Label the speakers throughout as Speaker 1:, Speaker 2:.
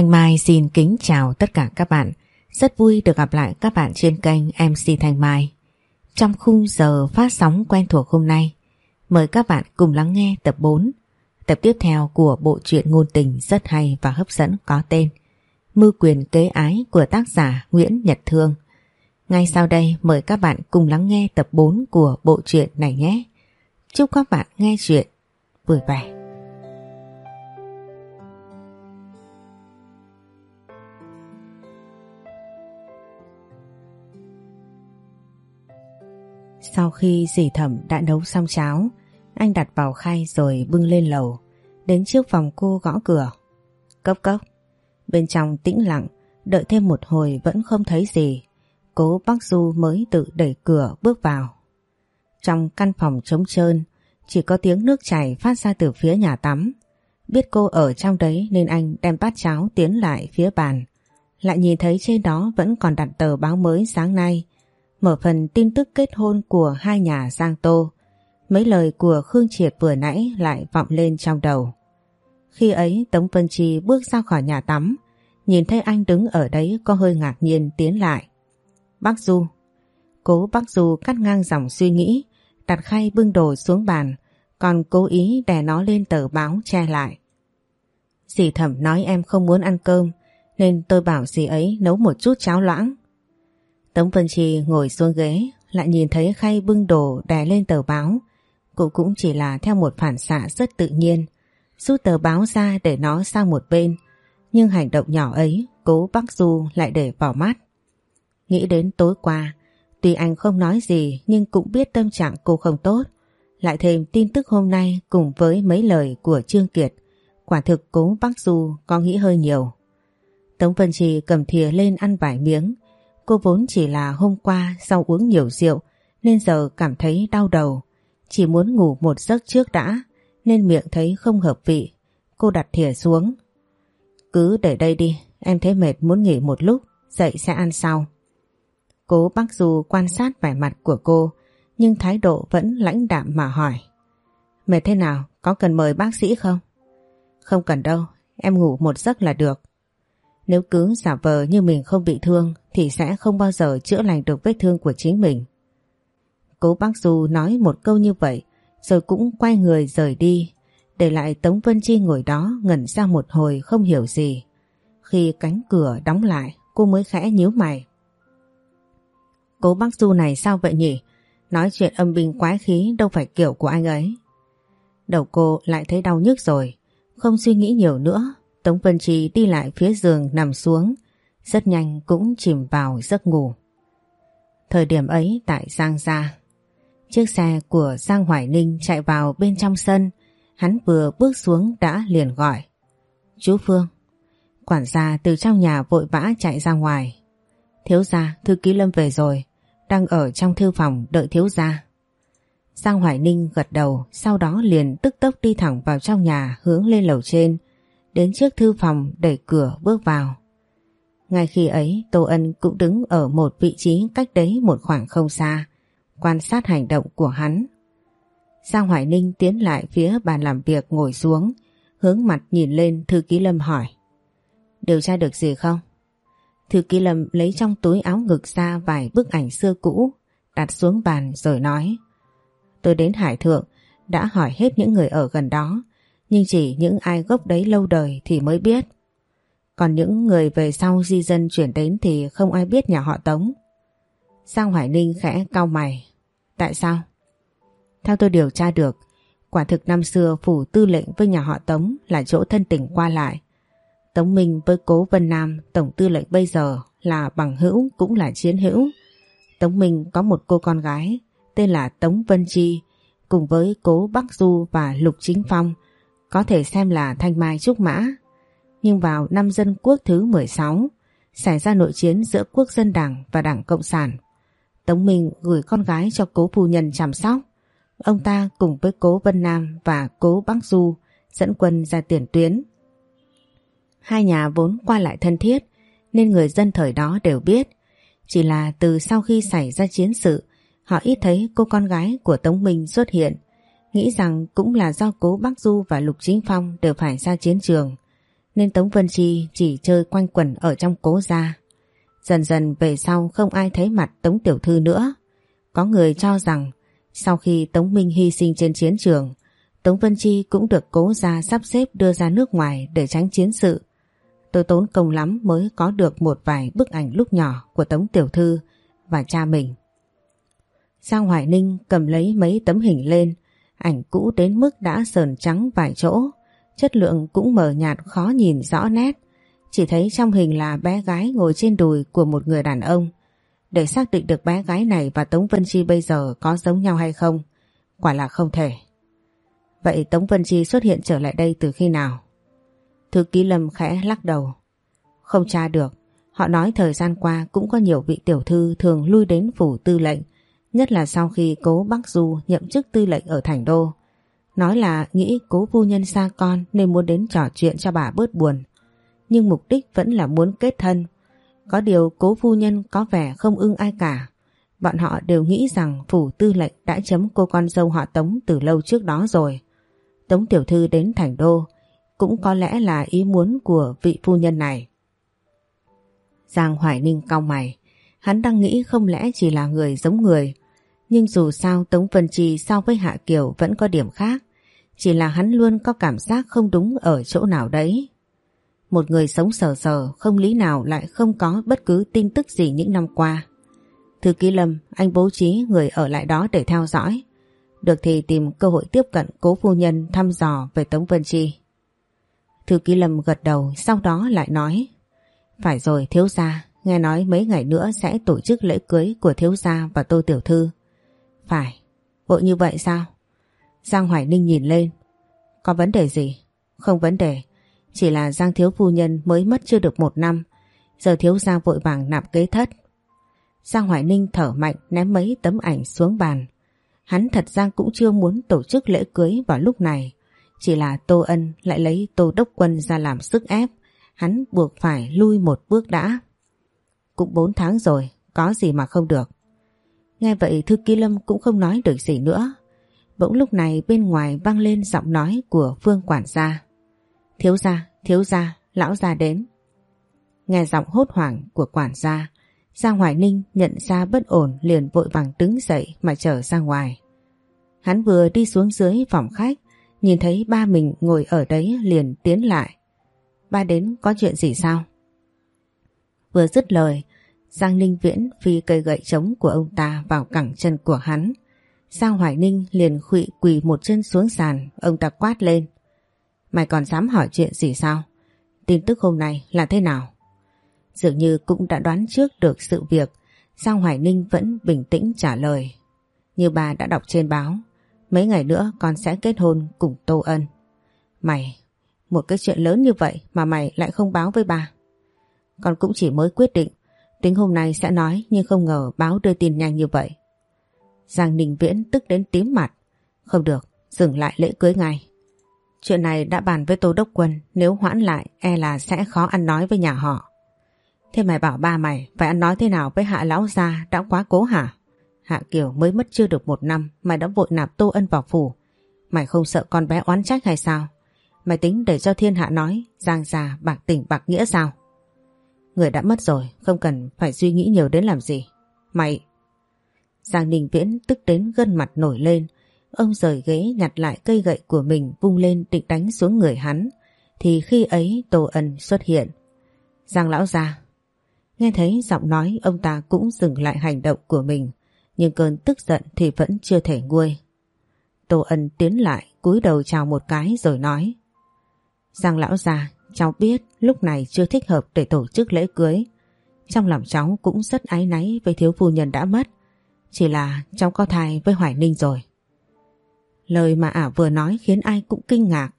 Speaker 1: Thanh Mai xin kính chào tất cả các bạn. Rất vui được gặp lại các bạn trên kênh MC Thanh Mai. Trong khung giờ phát sóng quen thuộc hôm nay, mời các bạn cùng lắng nghe tập 4, tập tiếp theo của bộ truyện ngôn tình rất hay và hấp dẫn có tên Mưu quyền kế ái của tác giả Nguyễn Nhật Thương. Ngay sau đây mời các bạn cùng lắng nghe tập 4 của bộ truyện này nhé. Chúc các bạn nghe chuyện vui vẻ. Sau khi dì thẩm đã nấu xong cháo, anh đặt vào khay rồi bưng lên lầu, đến trước phòng cô gõ cửa. Cốc cốc, bên trong tĩnh lặng, đợi thêm một hồi vẫn không thấy gì. Cố bác Du mới tự đẩy cửa bước vào. Trong căn phòng trống trơn, chỉ có tiếng nước chảy phát ra từ phía nhà tắm. Biết cô ở trong đấy nên anh đem bát cháo tiến lại phía bàn. Lại nhìn thấy trên đó vẫn còn đặt tờ báo mới sáng nay mở phần tin tức kết hôn của hai nhà Giang Tô. Mấy lời của Khương Triệt vừa nãy lại vọng lên trong đầu. Khi ấy Tống Vân Chi bước ra khỏi nhà tắm, nhìn thấy anh đứng ở đấy có hơi ngạc nhiên tiến lại. Bác Du. Cố bác Du cắt ngang dòng suy nghĩ, đặt khay bưng đồ xuống bàn, còn cố ý đè nó lên tờ báo che lại. Dì thẩm nói em không muốn ăn cơm, nên tôi bảo dì ấy nấu một chút cháo loãng. Tống Vân Chi ngồi xuống ghế, lại nhìn thấy khay bưng đồ đè lên tờ báo. Cô cũng chỉ là theo một phản xạ rất tự nhiên, rút tờ báo ra để nó sang một bên nhưng hành động nhỏ ấy, cố bác Du lại để vào mắt. Nghĩ đến tối qua, tuy anh không nói gì nhưng cũng biết tâm trạng cô không tốt lại thêm tin tức hôm nay cùng với mấy lời của Trương Kiệt, quả thực cố bác Du có nghĩ hơi nhiều. Tống Vân Trì cầm thìa lên ăn vài miếng Cô vốn chỉ là hôm qua sau uống nhiều rượu nên giờ cảm thấy đau đầu. Chỉ muốn ngủ một giấc trước đã nên miệng thấy không hợp vị. Cô đặt thìa xuống. Cứ để đây đi, em thấy mệt muốn nghỉ một lúc, dậy sẽ ăn sau. Cố bác Du quan sát vẻ mặt của cô nhưng thái độ vẫn lãnh đạm mà hỏi. Mệt thế nào, có cần mời bác sĩ không? Không cần đâu, em ngủ một giấc là được. Nếu cứ giả vờ như mình không bị thương thì sẽ không bao giờ chữa lành được vết thương của chính mình. Cố bác Du nói một câu như vậy rồi cũng quay người rời đi để lại Tống Vân Chi ngồi đó ngẩn ra một hồi không hiểu gì. Khi cánh cửa đóng lại cô mới khẽ nhíu mày. Cố bác Du này sao vậy nhỉ? Nói chuyện âm binh quái khí đâu phải kiểu của anh ấy. Đầu cô lại thấy đau nhức rồi, không suy nghĩ nhiều nữa Tống Vân Chi đi lại phía giường nằm xuống, rất nhanh cũng chìm vào giấc ngủ. Thời điểm ấy tại Giang Gia, chiếc xe của Giang Hoài Ninh chạy vào bên trong sân, hắn vừa bước xuống đã liền gọi. Chú Phương, quản gia từ trong nhà vội vã chạy ra ngoài. Thiếu gia, thư ký Lâm về rồi, đang ở trong thư phòng đợi thiếu gia. Giang Hoài Ninh gật đầu, sau đó liền tức tốc đi thẳng vào trong nhà hướng lên lầu trên, đến trước thư phòng đẩy cửa bước vào. Ngay khi ấy Tô Ân cũng đứng ở một vị trí cách đấy một khoảng không xa, quan sát hành động của hắn. Giang Hoài Ninh tiến lại phía bàn làm việc ngồi xuống, hướng mặt nhìn lên Thư Ký Lâm hỏi. Điều tra được gì không? Thư Ký Lâm lấy trong túi áo ngực ra vài bức ảnh xưa cũ, đặt xuống bàn rồi nói. Tôi đến Hải Thượng, đã hỏi hết những người ở gần đó, nhưng chỉ những ai gốc đấy lâu đời thì mới biết. Còn những người về sau di dân chuyển đến thì không ai biết nhà họ Tống. Giang Hoài Ninh khẽ cau mày. Tại sao? Theo tôi điều tra được, quả thực năm xưa phủ tư lệnh với nhà họ Tống là chỗ thân tình qua lại. Tống Minh với Cố Vân Nam, tổng tư lệnh bây giờ là bằng hữu cũng là chiến hữu. Tống Minh có một cô con gái tên là Tống Vân Chi cùng với Cố Bắc Du và Lục Chính Phong có thể xem là thanh mai trúc mã. Nhưng vào năm dân quốc thứ 16, xảy ra nội chiến giữa quốc dân đảng và đảng Cộng sản. Tống Minh gửi con gái cho cố phu nhân chăm sóc. Ông ta cùng với cố Vân Nam và cố Bắc Du dẫn quân ra tiền tuyến. Hai nhà vốn qua lại thân thiết nên người dân thời đó đều biết. Chỉ là từ sau khi xảy ra chiến sự, họ ít thấy cô con gái của Tống Minh xuất hiện Nghĩ rằng cũng là do cố Bắc Du và Lục Chính Phong đều phải ra chiến trường nên Tống Vân Chi chỉ chơi quanh quẩn ở trong cố gia. Dần dần về sau không ai thấy mặt Tống Tiểu Thư nữa. Có người cho rằng sau khi Tống Minh hy sinh trên chiến trường, Tống Vân Chi cũng được cố gia sắp xếp đưa ra nước ngoài để tránh chiến sự. Tôi tốn công lắm mới có được một vài bức ảnh lúc nhỏ của Tống Tiểu Thư và cha mình. Giang Hoài Ninh cầm lấy mấy tấm hình lên, ảnh cũ đến mức đã sờn trắng vài chỗ, chất lượng cũng mờ nhạt khó nhìn rõ nét. Chỉ thấy trong hình là bé gái ngồi trên đùi của một người đàn ông. Để xác định được bé gái này và Tống Vân Chi bây giờ có giống nhau hay không, quả là không thể. Vậy Tống Vân Chi xuất hiện trở lại đây từ khi nào? Thư ký Lâm khẽ lắc đầu. Không tra được, họ nói thời gian qua cũng có nhiều vị tiểu thư thường lui đến phủ tư lệnh, nhất là sau khi cố Bắc Du nhậm chức tư lệnh ở Thành Đô. Nói là nghĩ cố phu nhân xa con nên muốn đến trò chuyện cho bà bớt buồn. Nhưng mục đích vẫn là muốn kết thân. Có điều cố phu nhân có vẻ không ưng ai cả. Bọn họ đều nghĩ rằng phủ tư lệnh đã chấm cô con dâu họ Tống từ lâu trước đó rồi. Tống tiểu thư đến thành đô cũng có lẽ là ý muốn của vị phu nhân này. Giang Hoài Ninh cau mày, hắn đang nghĩ không lẽ chỉ là người giống người, nhưng dù sao Tống Vân Trì so với Hạ Kiều vẫn có điểm khác, chỉ là hắn luôn có cảm giác không đúng ở chỗ nào đấy. Một người sống sờ sờ không lý nào lại không có bất cứ tin tức gì những năm qua. Thư ký Lâm, anh bố trí người ở lại đó để theo dõi. Được thì tìm cơ hội tiếp cận cố phu nhân thăm dò về Tống Vân Chi. Thư ký Lâm gật đầu sau đó lại nói Phải rồi thiếu gia, nghe nói mấy ngày nữa sẽ tổ chức lễ cưới của thiếu gia và tô tiểu thư. Phải, vội như vậy sao? Giang Hoài Ninh nhìn lên. Có vấn đề gì? Không vấn đề. Chỉ là Giang thiếu phu nhân mới mất chưa được một năm. Giờ thiếu gia vội vàng nạp kế thất. Giang Hoài Ninh thở mạnh ném mấy tấm ảnh xuống bàn. Hắn thật ra cũng chưa muốn tổ chức lễ cưới vào lúc này. Chỉ là Tô Ân lại lấy Tô Đốc Quân ra làm sức ép. Hắn buộc phải lui một bước đã. Cũng 4 tháng rồi, có gì mà không được. Nghe vậy Thư Ký Lâm cũng không nói được gì nữa. Bỗng lúc này bên ngoài vang lên giọng nói của Phương quản gia. Thiếu gia, thiếu gia, lão gia đến. Nghe giọng hốt hoảng của quản gia, Giang Hoài Ninh nhận ra bất ổn liền vội vàng đứng dậy mà trở ra ngoài. Hắn vừa đi xuống dưới phòng khách, nhìn thấy ba mình ngồi ở đấy liền tiến lại. Ba đến có chuyện gì sao? Vừa dứt lời, Giang Ninh Viễn phi cây gậy trống của ông ta vào cẳng chân của hắn. Giang Hoài Ninh liền khụy quỳ một chân xuống sàn, ông ta quát lên. Mày còn dám hỏi chuyện gì sao? Tin tức hôm nay là thế nào? Dường như cũng đã đoán trước được sự việc, Giang Hoài Ninh vẫn bình tĩnh trả lời. Như bà đã đọc trên báo, mấy ngày nữa con sẽ kết hôn cùng Tô Ân. Mày, một cái chuyện lớn như vậy mà mày lại không báo với bà. Con cũng chỉ mới quyết định, tính hôm nay sẽ nói nhưng không ngờ báo đưa tin nhanh như vậy. Giang Ninh Viễn tức đến tím mặt. Không được, dừng lại lễ cưới ngay. Chuyện này đã bàn với Tô Đốc Quân, nếu hoãn lại e là sẽ khó ăn nói với nhà họ. Thế mày bảo ba mày phải ăn nói thế nào với Hạ Lão Gia đã quá cố hả? Hạ Kiều mới mất chưa được một năm mày đã vội nạp Tô Ân vào phủ. Mày không sợ con bé oán trách hay sao? Mày tính để cho thiên hạ nói Giang già bạc tỉnh bạc nghĩa sao? Người đã mất rồi, không cần phải suy nghĩ nhiều đến làm gì. Mày... Giang Ninh Viễn tức đến gân mặt nổi lên. Ông rời ghế nhặt lại cây gậy của mình vung lên định đánh xuống người hắn. Thì khi ấy Tô Ân xuất hiện. Giang lão ra. Nghe thấy giọng nói, ông ta cũng dừng lại hành động của mình. Nhưng cơn tức giận thì vẫn chưa thể nguôi. Tô Ân tiến lại, cúi đầu chào một cái rồi nói. Giang lão ra cháu biết lúc này chưa thích hợp để tổ chức lễ cưới. Trong lòng cháu cũng rất ái náy với thiếu phu nhân đã mất. Chỉ là cháu có thai với Hoài Ninh rồi. Lời mà ả vừa nói khiến ai cũng kinh ngạc.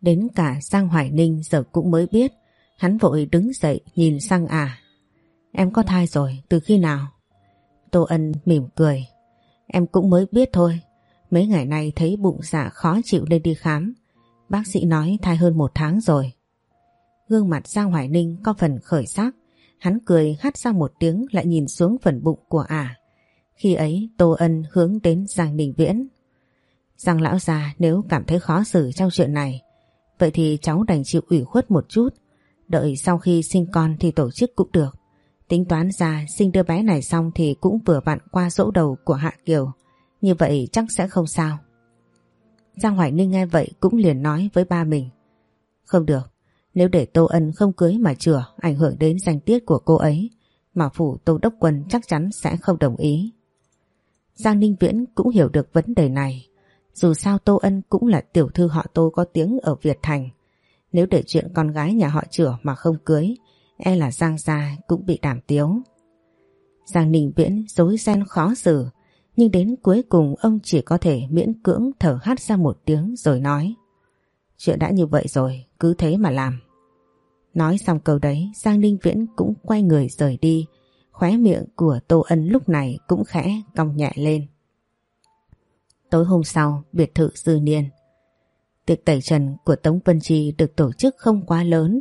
Speaker 1: Đến cả Giang Hoài Ninh giờ cũng mới biết. Hắn vội đứng dậy nhìn sang ả. Em có thai rồi, từ khi nào? Tô Ân mỉm cười. Em cũng mới biết thôi. Mấy ngày nay thấy bụng dạ khó chịu nên đi khám. Bác sĩ nói thai hơn một tháng rồi. Gương mặt Giang Hoài Ninh có phần khởi sắc. Hắn cười hắt ra một tiếng lại nhìn xuống phần bụng của ả. Khi ấy Tô Ân hướng đến Giang Đình Viễn. Giang lão già nếu cảm thấy khó xử trong chuyện này, Vậy thì cháu đành chịu ủy khuất một chút. Đợi sau khi sinh con thì tổ chức cũng được. Tính toán ra sinh đứa bé này xong thì cũng vừa vặn qua dỗ đầu của Hạ Kiều. Như vậy chắc sẽ không sao. Giang Hoài Ninh nghe vậy cũng liền nói với ba mình. Không được, nếu để Tô Ân không cưới mà chừa ảnh hưởng đến danh tiết của cô ấy, mà phủ Tô Đốc Quân chắc chắn sẽ không đồng ý. Giang Ninh Viễn cũng hiểu được vấn đề này. Dù sao Tô Ân cũng là tiểu thư họ Tô có tiếng ở Việt Thành. Nếu để chuyện con gái nhà họ chửa mà không cưới, e là Giang Gia cũng bị đảm tiếu. Giang Ninh Viễn dối ren khó xử, nhưng đến cuối cùng ông chỉ có thể miễn cưỡng thở hắt ra một tiếng rồi nói. Chuyện đã như vậy rồi, cứ thế mà làm. Nói xong câu đấy, Giang Ninh Viễn cũng quay người rời đi, khóe miệng của Tô Ân lúc này cũng khẽ cong nhẹ lên. Tối hôm sau, biệt thự Dư Niên. Tiệc tẩy trần của Tống Vân Chi được tổ chức không quá lớn,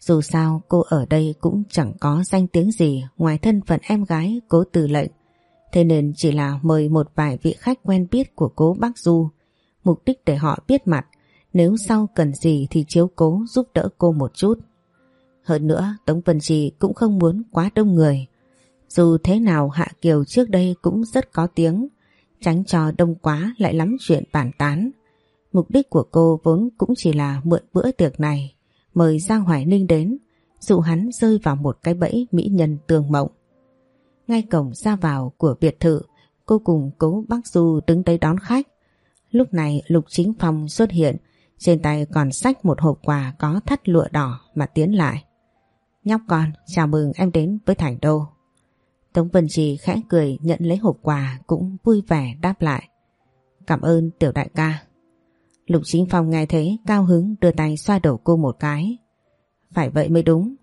Speaker 1: dù sao cô ở đây cũng chẳng có danh tiếng gì ngoài thân phận em gái cố từ lệnh. Thế nên chỉ là mời một vài vị khách quen biết của cố bác Du. Mục đích để họ biết mặt, nếu sau cần gì thì chiếu cố giúp đỡ cô một chút. Hơn nữa Tống Vân Trì cũng không muốn quá đông người. Dù thế nào Hạ Kiều trước đây cũng rất có tiếng, tránh cho đông quá lại lắm chuyện bàn tán. Mục đích của cô vốn cũng chỉ là mượn bữa tiệc này mời Giang Hoài Ninh đến, dụ hắn rơi vào một cái bẫy mỹ nhân tường mộng. Ngay cổng ra vào của biệt thự, cô cùng cố bác Du đứng đấy đón khách. Lúc này Lục Chính Phong xuất hiện, trên tay còn sách một hộp quà có thắt lụa đỏ mà tiến lại. Nhóc con, chào mừng em đến với Thành Đô. Tống Vân Trì khẽ cười nhận lấy hộp quà cũng vui vẻ đáp lại. Cảm ơn tiểu đại ca. Lục Chính Phong nghe thế cao hứng đưa tay xoa đầu cô một cái. Phải vậy mới đúng.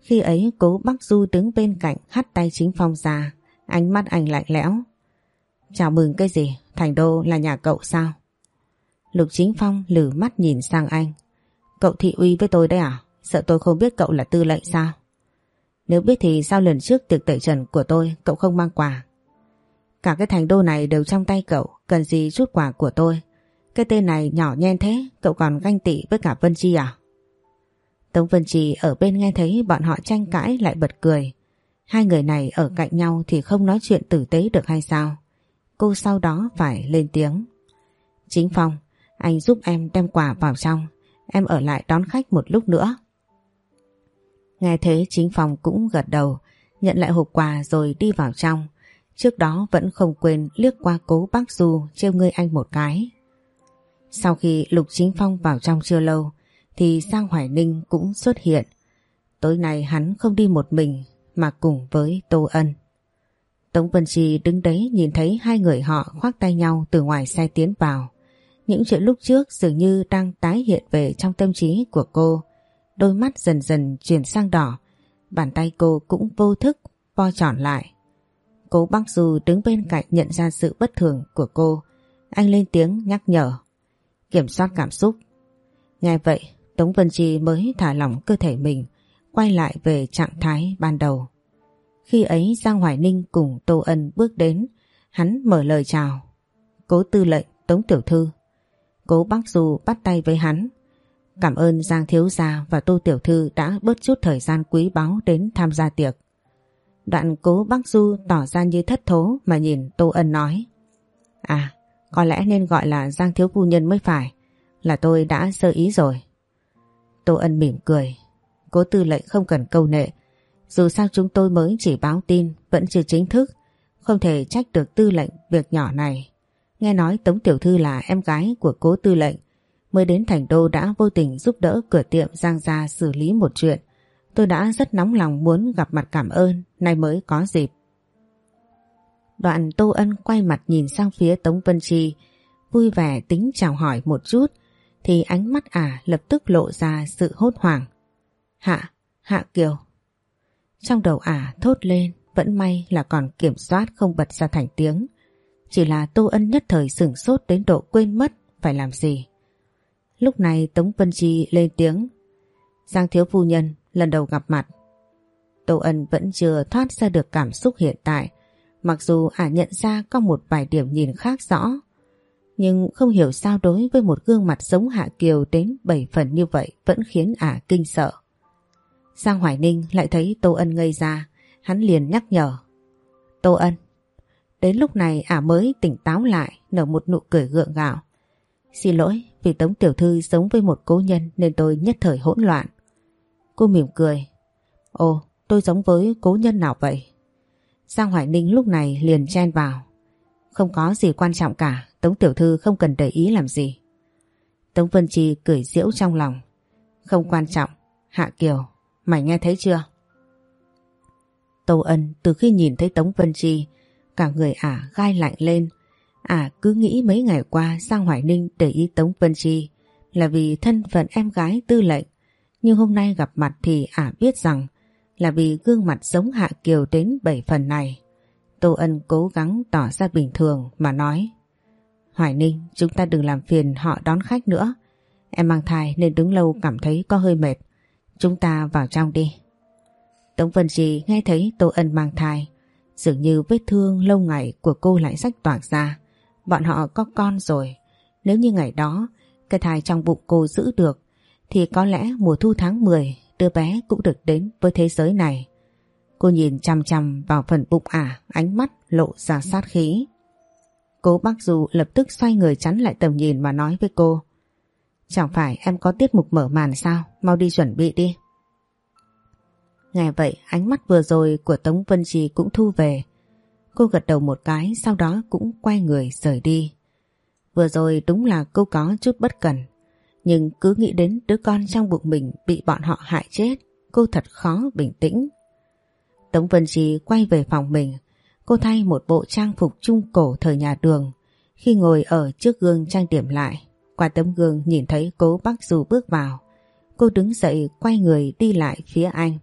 Speaker 1: Khi ấy cố Bắc Du đứng bên cạnh hắt tay Chính Phong ra, ánh mắt anh lạnh lẽo. Chào mừng cái gì? Thành Đô là nhà cậu sao? Lục Chính Phong lử mắt nhìn sang anh. Cậu thị uy với tôi đấy à? Sợ tôi không biết cậu là tư lệnh sao? Nếu biết thì sao lần trước tiệc tẩy trần của tôi cậu không mang quà? Cả cái thành đô này đều trong tay cậu, cần gì chút quà của tôi? Cái tên này nhỏ nhen thế, cậu còn ganh tị với cả Vân Chi à? Tống Vân Chi ở bên nghe thấy bọn họ tranh cãi lại bật cười. Hai người này ở cạnh nhau thì không nói chuyện tử tế được hay sao? Cô sau đó phải lên tiếng. Chính Phong, anh giúp em đem quà vào trong, em ở lại đón khách một lúc nữa. Nghe thế Chính phòng cũng gật đầu, nhận lại hộp quà rồi đi vào trong. Trước đó vẫn không quên liếc qua cố bác Du trêu ngươi anh một cái. Sau khi Lục Chính Phong vào trong chưa lâu thì Giang Hoài Ninh cũng xuất hiện. Tối nay hắn không đi một mình mà cùng với Tô Ân. Tống Vân trì đứng đấy nhìn thấy hai người họ khoác tay nhau từ ngoài xe tiến vào. Những chuyện lúc trước dường như đang tái hiện về trong tâm trí của cô. Đôi mắt dần dần chuyển sang đỏ. Bàn tay cô cũng vô thức vo tròn lại. Cố bác Du đứng bên cạnh nhận ra sự bất thường của cô. Anh lên tiếng nhắc nhở kiểm soát cảm xúc. Nghe vậy, Tống Vân Chi mới thả lỏng cơ thể mình, quay lại về trạng thái ban đầu. Khi ấy Giang Hoài Ninh cùng Tô Ân bước đến, hắn mở lời chào. Cố tư lệnh Tống Tiểu Thư. Cố Bác Du bắt tay với hắn. Cảm ơn Giang Thiếu Gia và Tô Tiểu Thư đã bớt chút thời gian quý báu đến tham gia tiệc. Đoạn cố Bắc Du tỏ ra như thất thố mà nhìn Tô Ân nói. À, có lẽ nên gọi là Giang Thiếu Phu Nhân mới phải Là tôi đã sơ ý rồi. Tô Ân mỉm cười. Cố tư lệnh không cần câu nệ. Dù sao chúng tôi mới chỉ báo tin Vẫn chưa chính thức. Không thể trách được tư lệnh việc nhỏ này. Nghe nói Tống Tiểu Thư là em gái của cố tư lệnh. Mới đến thành đô đã vô tình giúp đỡ cửa tiệm Giang Gia xử lý một chuyện Tôi đã rất nóng lòng muốn gặp mặt cảm ơn Nay mới có dịp Đoạn Tô Ân quay mặt nhìn sang phía Tống Vân Chi, vui vẻ tính chào hỏi một chút, thì ánh mắt ả lập tức lộ ra sự hốt hoảng. Hạ, Hạ Kiều. Trong đầu ả thốt lên, vẫn may là còn kiểm soát không bật ra thành tiếng. Chỉ là Tô Ân nhất thời sửng sốt đến độ quên mất phải làm gì. Lúc này Tống Vân Chi lên tiếng. Giang thiếu phu nhân lần đầu gặp mặt. Tô Ân vẫn chưa thoát ra được cảm xúc hiện tại Mặc dù ả nhận ra có một vài điểm nhìn khác rõ. Nhưng không hiểu sao đối với một gương mặt giống Hạ Kiều đến 7 phần như vậy vẫn khiến ả kinh sợ. Giang Hoài Ninh lại thấy Tô Ân ngây ra, hắn liền nhắc nhở. Tô Ân. Đến lúc này ả mới tỉnh táo lại, nở một nụ cười gượng gạo. Xin lỗi, vì Tống Tiểu Thư giống với một cố nhân nên tôi nhất thời hỗn loạn. Cô mỉm cười. Ồ, tôi giống với cố nhân nào vậy? Giang Hoài Ninh lúc này liền chen vào. Không có gì quan trọng cả, Tống Tiểu Thư không cần để ý làm gì. Tống Vân trì cười diễu trong lòng. Không quan trọng, Hạ Kiều, mày nghe thấy chưa? Tô Ân từ khi nhìn thấy Tống Vân trì, cả người ả gai lạnh lên à cứ nghĩ mấy ngày qua Giang Hoài Ninh để ý Tống Vân Chi là vì thân phận em gái tư lệnh. Nhưng hôm nay gặp mặt thì ả biết rằng là vì gương mặt giống Hạ Kiều đến bảy phần này. Tô Ân cố gắng tỏ ra bình thường mà nói, Hoài Ninh, chúng ta đừng làm phiền họ đón khách nữa Em mang thai nên đứng lâu cảm thấy có hơi mệt Chúng ta vào trong đi Tống Vân Trì nghe thấy Tô Ân mang thai, Dường như vết thương lâu ngày của cô lại sách toạc ra Bọn họ có con rồi Nếu như ngày đó Cái thai trong bụng cô giữ được Thì có lẽ mùa thu tháng 10 Đứa bé cũng được đến với thế giới này Cô nhìn chăm chăm vào phần bụng ả, ánh mắt lộ ra sát khí. Cố bác Du lập tức xoay người chắn lại tầm nhìn mà nói với cô. Chẳng phải em có tiết mục mở màn sao, mau đi chuẩn bị đi. Nghe vậy ánh mắt vừa rồi của Tống Vân Trì cũng thu về. Cô gật đầu một cái sau đó cũng quay người rời đi. Vừa rồi đúng là cô có chút bất cẩn. Nhưng cứ nghĩ đến đứa con trong bụng mình bị bọn họ hại chết, cô thật khó bình tĩnh. Tống Vân Trì quay về phòng mình. Cô thay một bộ trang phục trung cổ thời nhà đường. Khi ngồi ở trước gương trang điểm lại, qua tấm gương nhìn thấy cố bác Du bước vào. Cô đứng dậy quay người đi lại phía anh.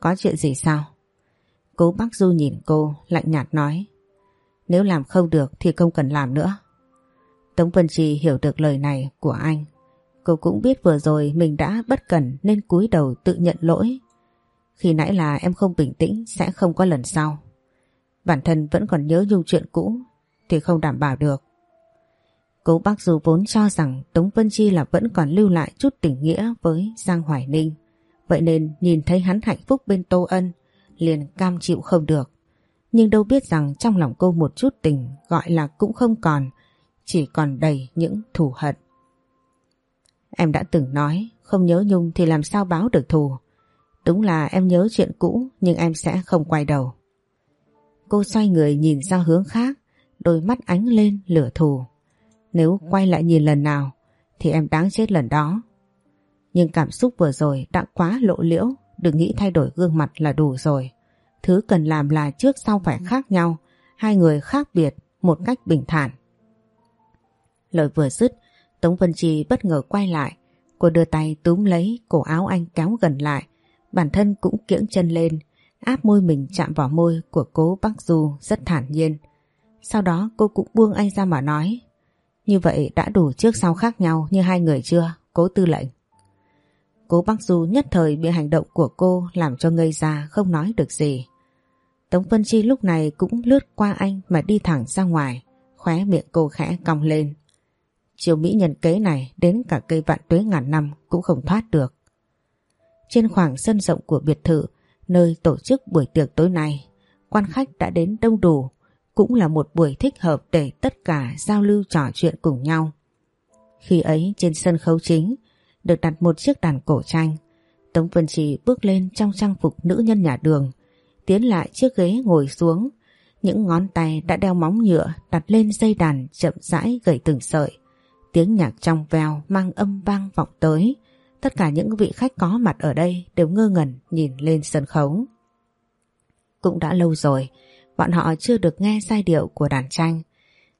Speaker 1: Có chuyện gì sao? Cố bác Du nhìn cô, lạnh nhạt nói. Nếu làm không được thì không cần làm nữa. Tống Vân Trì hiểu được lời này của anh. Cô cũng biết vừa rồi mình đã bất cẩn nên cúi đầu tự nhận lỗi khi nãy là em không bình tĩnh sẽ không có lần sau. Bản thân vẫn còn nhớ nhung chuyện cũ thì không đảm bảo được. Cố bác du vốn cho rằng Tống Vân Chi là vẫn còn lưu lại chút tình nghĩa với Giang Hoài Ninh. Vậy nên nhìn thấy hắn hạnh phúc bên Tô Ân liền cam chịu không được. Nhưng đâu biết rằng trong lòng cô một chút tình gọi là cũng không còn, chỉ còn đầy những thù hận. Em đã từng nói không nhớ nhung thì làm sao báo được thù. Đúng là em nhớ chuyện cũ nhưng em sẽ không quay đầu. Cô xoay người nhìn sang hướng khác, đôi mắt ánh lên lửa thù. Nếu quay lại nhìn lần nào thì em đáng chết lần đó. Nhưng cảm xúc vừa rồi đã quá lộ liễu, đừng nghĩ thay đổi gương mặt là đủ rồi. Thứ cần làm là trước sau phải khác nhau, hai người khác biệt một cách bình thản. Lời vừa dứt, Tống Vân Trì bất ngờ quay lại, cô đưa tay túm lấy cổ áo anh kéo gần lại, Bản thân cũng kiễng chân lên, áp môi mình chạm vào môi của cố bác Du rất thản nhiên. Sau đó cô cũng buông anh ra mà nói. Như vậy đã đủ trước sau khác nhau như hai người chưa, cố tư lệnh. Cố bác Du nhất thời bị hành động của cô làm cho ngây ra không nói được gì. Tống Vân Chi lúc này cũng lướt qua anh mà đi thẳng ra ngoài, khóe miệng cô khẽ cong lên. Chiều Mỹ nhân kế này đến cả cây vạn tuế ngàn năm cũng không thoát được. Trên khoảng sân rộng của biệt thự, nơi tổ chức buổi tiệc tối nay, quan khách đã đến đông đủ, cũng là một buổi thích hợp để tất cả giao lưu trò chuyện cùng nhau. Khi ấy trên sân khấu chính, được đặt một chiếc đàn cổ tranh, Tống Vân Trì bước lên trong trang phục nữ nhân nhà đường, tiến lại chiếc ghế ngồi xuống, những ngón tay đã đeo móng nhựa đặt lên dây đàn chậm rãi gầy từng sợi. Tiếng nhạc trong veo mang âm vang vọng tới, Tất cả những vị khách có mặt ở đây đều ngơ ngẩn nhìn lên sân khấu. Cũng đã lâu rồi, bọn họ chưa được nghe giai điệu của đàn tranh.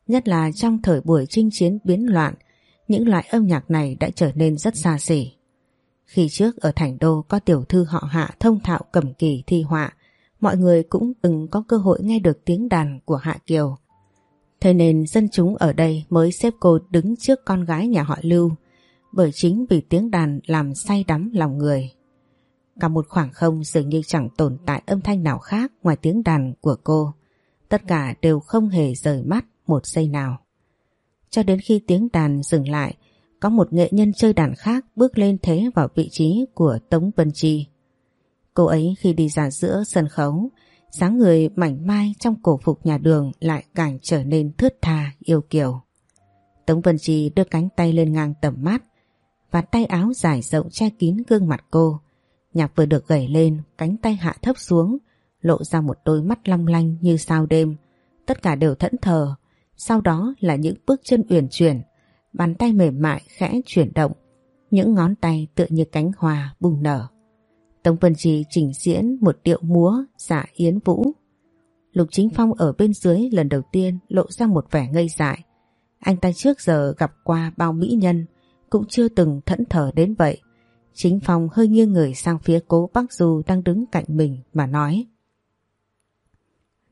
Speaker 1: Nhất là trong thời buổi chinh chiến biến loạn, những loại âm nhạc này đã trở nên rất xa xỉ. Khi trước ở Thành Đô có tiểu thư họ hạ thông thạo cầm kỳ thi họa, mọi người cũng từng có cơ hội nghe được tiếng đàn của Hạ Kiều. Thế nên dân chúng ở đây mới xếp cô đứng trước con gái nhà họ Lưu, bởi chính vì tiếng đàn làm say đắm lòng người. Cả một khoảng không dường như chẳng tồn tại âm thanh nào khác ngoài tiếng đàn của cô. Tất cả đều không hề rời mắt một giây nào cho đến khi tiếng đàn dừng lại, có một nghệ nhân chơi đàn khác bước lên thế vào vị trí của Tống Vân Chi. Cô ấy khi đi ra giữa sân khấu, dáng người mảnh mai trong cổ phục nhà đường lại càng trở nên thướt tha, yêu kiều. Tống Vân Chi đưa cánh tay lên ngang tầm mắt và tay áo dài rộng che kín gương mặt cô. Nhạc vừa được gẩy lên, cánh tay hạ thấp xuống, lộ ra một đôi mắt long lanh như sao đêm. Tất cả đều thẫn thờ, sau đó là những bước chân uyển chuyển, bàn tay mềm mại khẽ chuyển động, những ngón tay tựa như cánh hoa bùng nở. Tống Vân Trì trình diễn một điệu múa giả yến vũ. Lục Chính Phong ở bên dưới lần đầu tiên lộ ra một vẻ ngây dại. Anh ta trước giờ gặp qua bao mỹ nhân, cũng chưa từng thẫn thờ đến vậy. Chính Phong hơi nghiêng người sang phía cố bác Du đang đứng cạnh mình mà nói.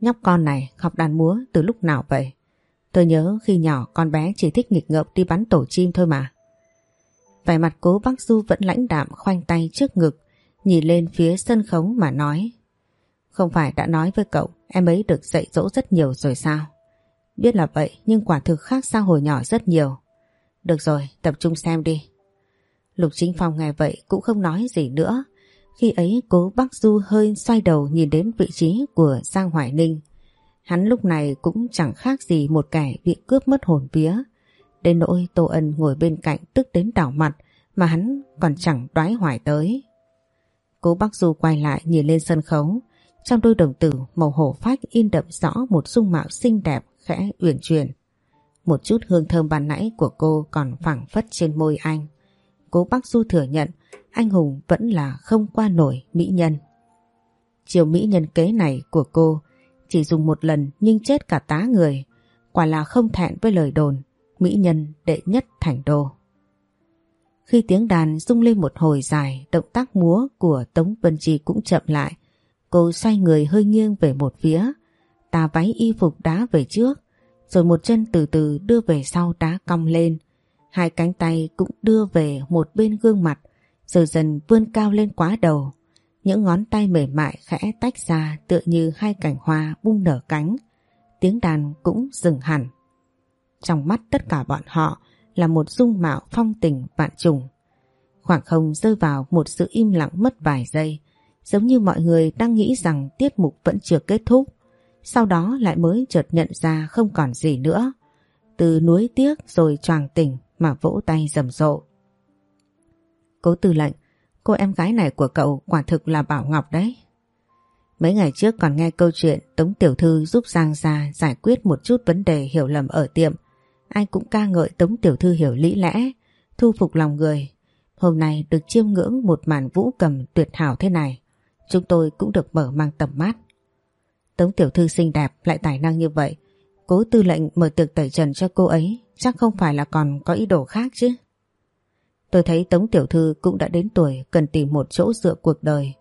Speaker 1: Nhóc con này học đàn múa từ lúc nào vậy? Tôi nhớ khi nhỏ con bé chỉ thích nghịch ngợm đi bắn tổ chim thôi mà. Vẻ mặt cố bác Du vẫn lãnh đạm khoanh tay trước ngực, nhìn lên phía sân khấu mà nói. Không phải đã nói với cậu em ấy được dạy dỗ rất nhiều rồi sao? Biết là vậy nhưng quả thực khác sao hồi nhỏ rất nhiều. Được rồi, tập trung xem đi. Lục Chính Phong nghe vậy cũng không nói gì nữa. Khi ấy cố bác Du hơi xoay đầu nhìn đến vị trí của Giang Hoài Ninh. Hắn lúc này cũng chẳng khác gì một kẻ bị cướp mất hồn vía. Đến nỗi Tô Ân ngồi bên cạnh tức đến đảo mặt, mà hắn còn chẳng đoái hoài tới. Cố bắc Du quay lại nhìn lên sân khấu. Trong đôi đồng tử màu hổ phách in đậm rõ một dung mạo xinh đẹp, khẽ uyển chuyển. Một chút hương thơm ban nãy của cô còn phẳng phất trên môi anh. Cố bắc Du thừa nhận, anh Hùng vẫn là không qua nổi mỹ nhân. Chiều mỹ nhân kế này của cô chỉ dùng một lần nhưng chết cả tá người. Quả là không thẹn với lời đồn mỹ nhân đệ nhất thành đô. Khi tiếng đàn rung lên một hồi dài, động tác múa của Tống Vân trì cũng chậm lại. Cô xoay người hơi nghiêng về một phía, tà váy y phục đá về trước, rồi một chân từ từ đưa về sau đá cong lên. Hai cánh tay cũng đưa về một bên gương mặt, rồi dần vươn cao lên quá đầu. Những ngón tay mềm mại khẽ tách ra tựa như hai cành hoa bung nở cánh. Tiếng đàn cũng dừng hẳn. Trong mắt tất cả bọn họ là một dung mạo phong tình vạn trùng. Khoảng không rơi vào một sự im lặng mất vài giây, giống như mọi người đang nghĩ rằng tiết mục vẫn chưa kết thúc. Sau đó lại mới chợt nhận ra không còn gì nữa. Từ nuối tiếc rồi choàng tỉnh mà vỗ tay rầm rộ. Cố tư lệnh, cô em gái này của cậu quả thực là Bảo Ngọc đấy. Mấy ngày trước còn nghe câu chuyện Tống Tiểu Thư giúp Giang Gia giải quyết một chút vấn đề hiểu lầm ở tiệm. Ai cũng ca ngợi Tống Tiểu Thư hiểu lý lẽ, thu phục lòng người. Hôm nay được chiêm ngưỡng một màn vũ cầm tuyệt hảo thế này. Chúng tôi cũng được mở mang tầm mắt. Tống Tiểu Thư xinh đẹp lại tài năng như vậy. Cố tư lệnh mở tiệc tẩy trần cho cô ấy chắc không phải là còn có ý đồ khác chứ. Tôi thấy Tống Tiểu Thư cũng đã đến tuổi cần tìm một chỗ dựa cuộc đời.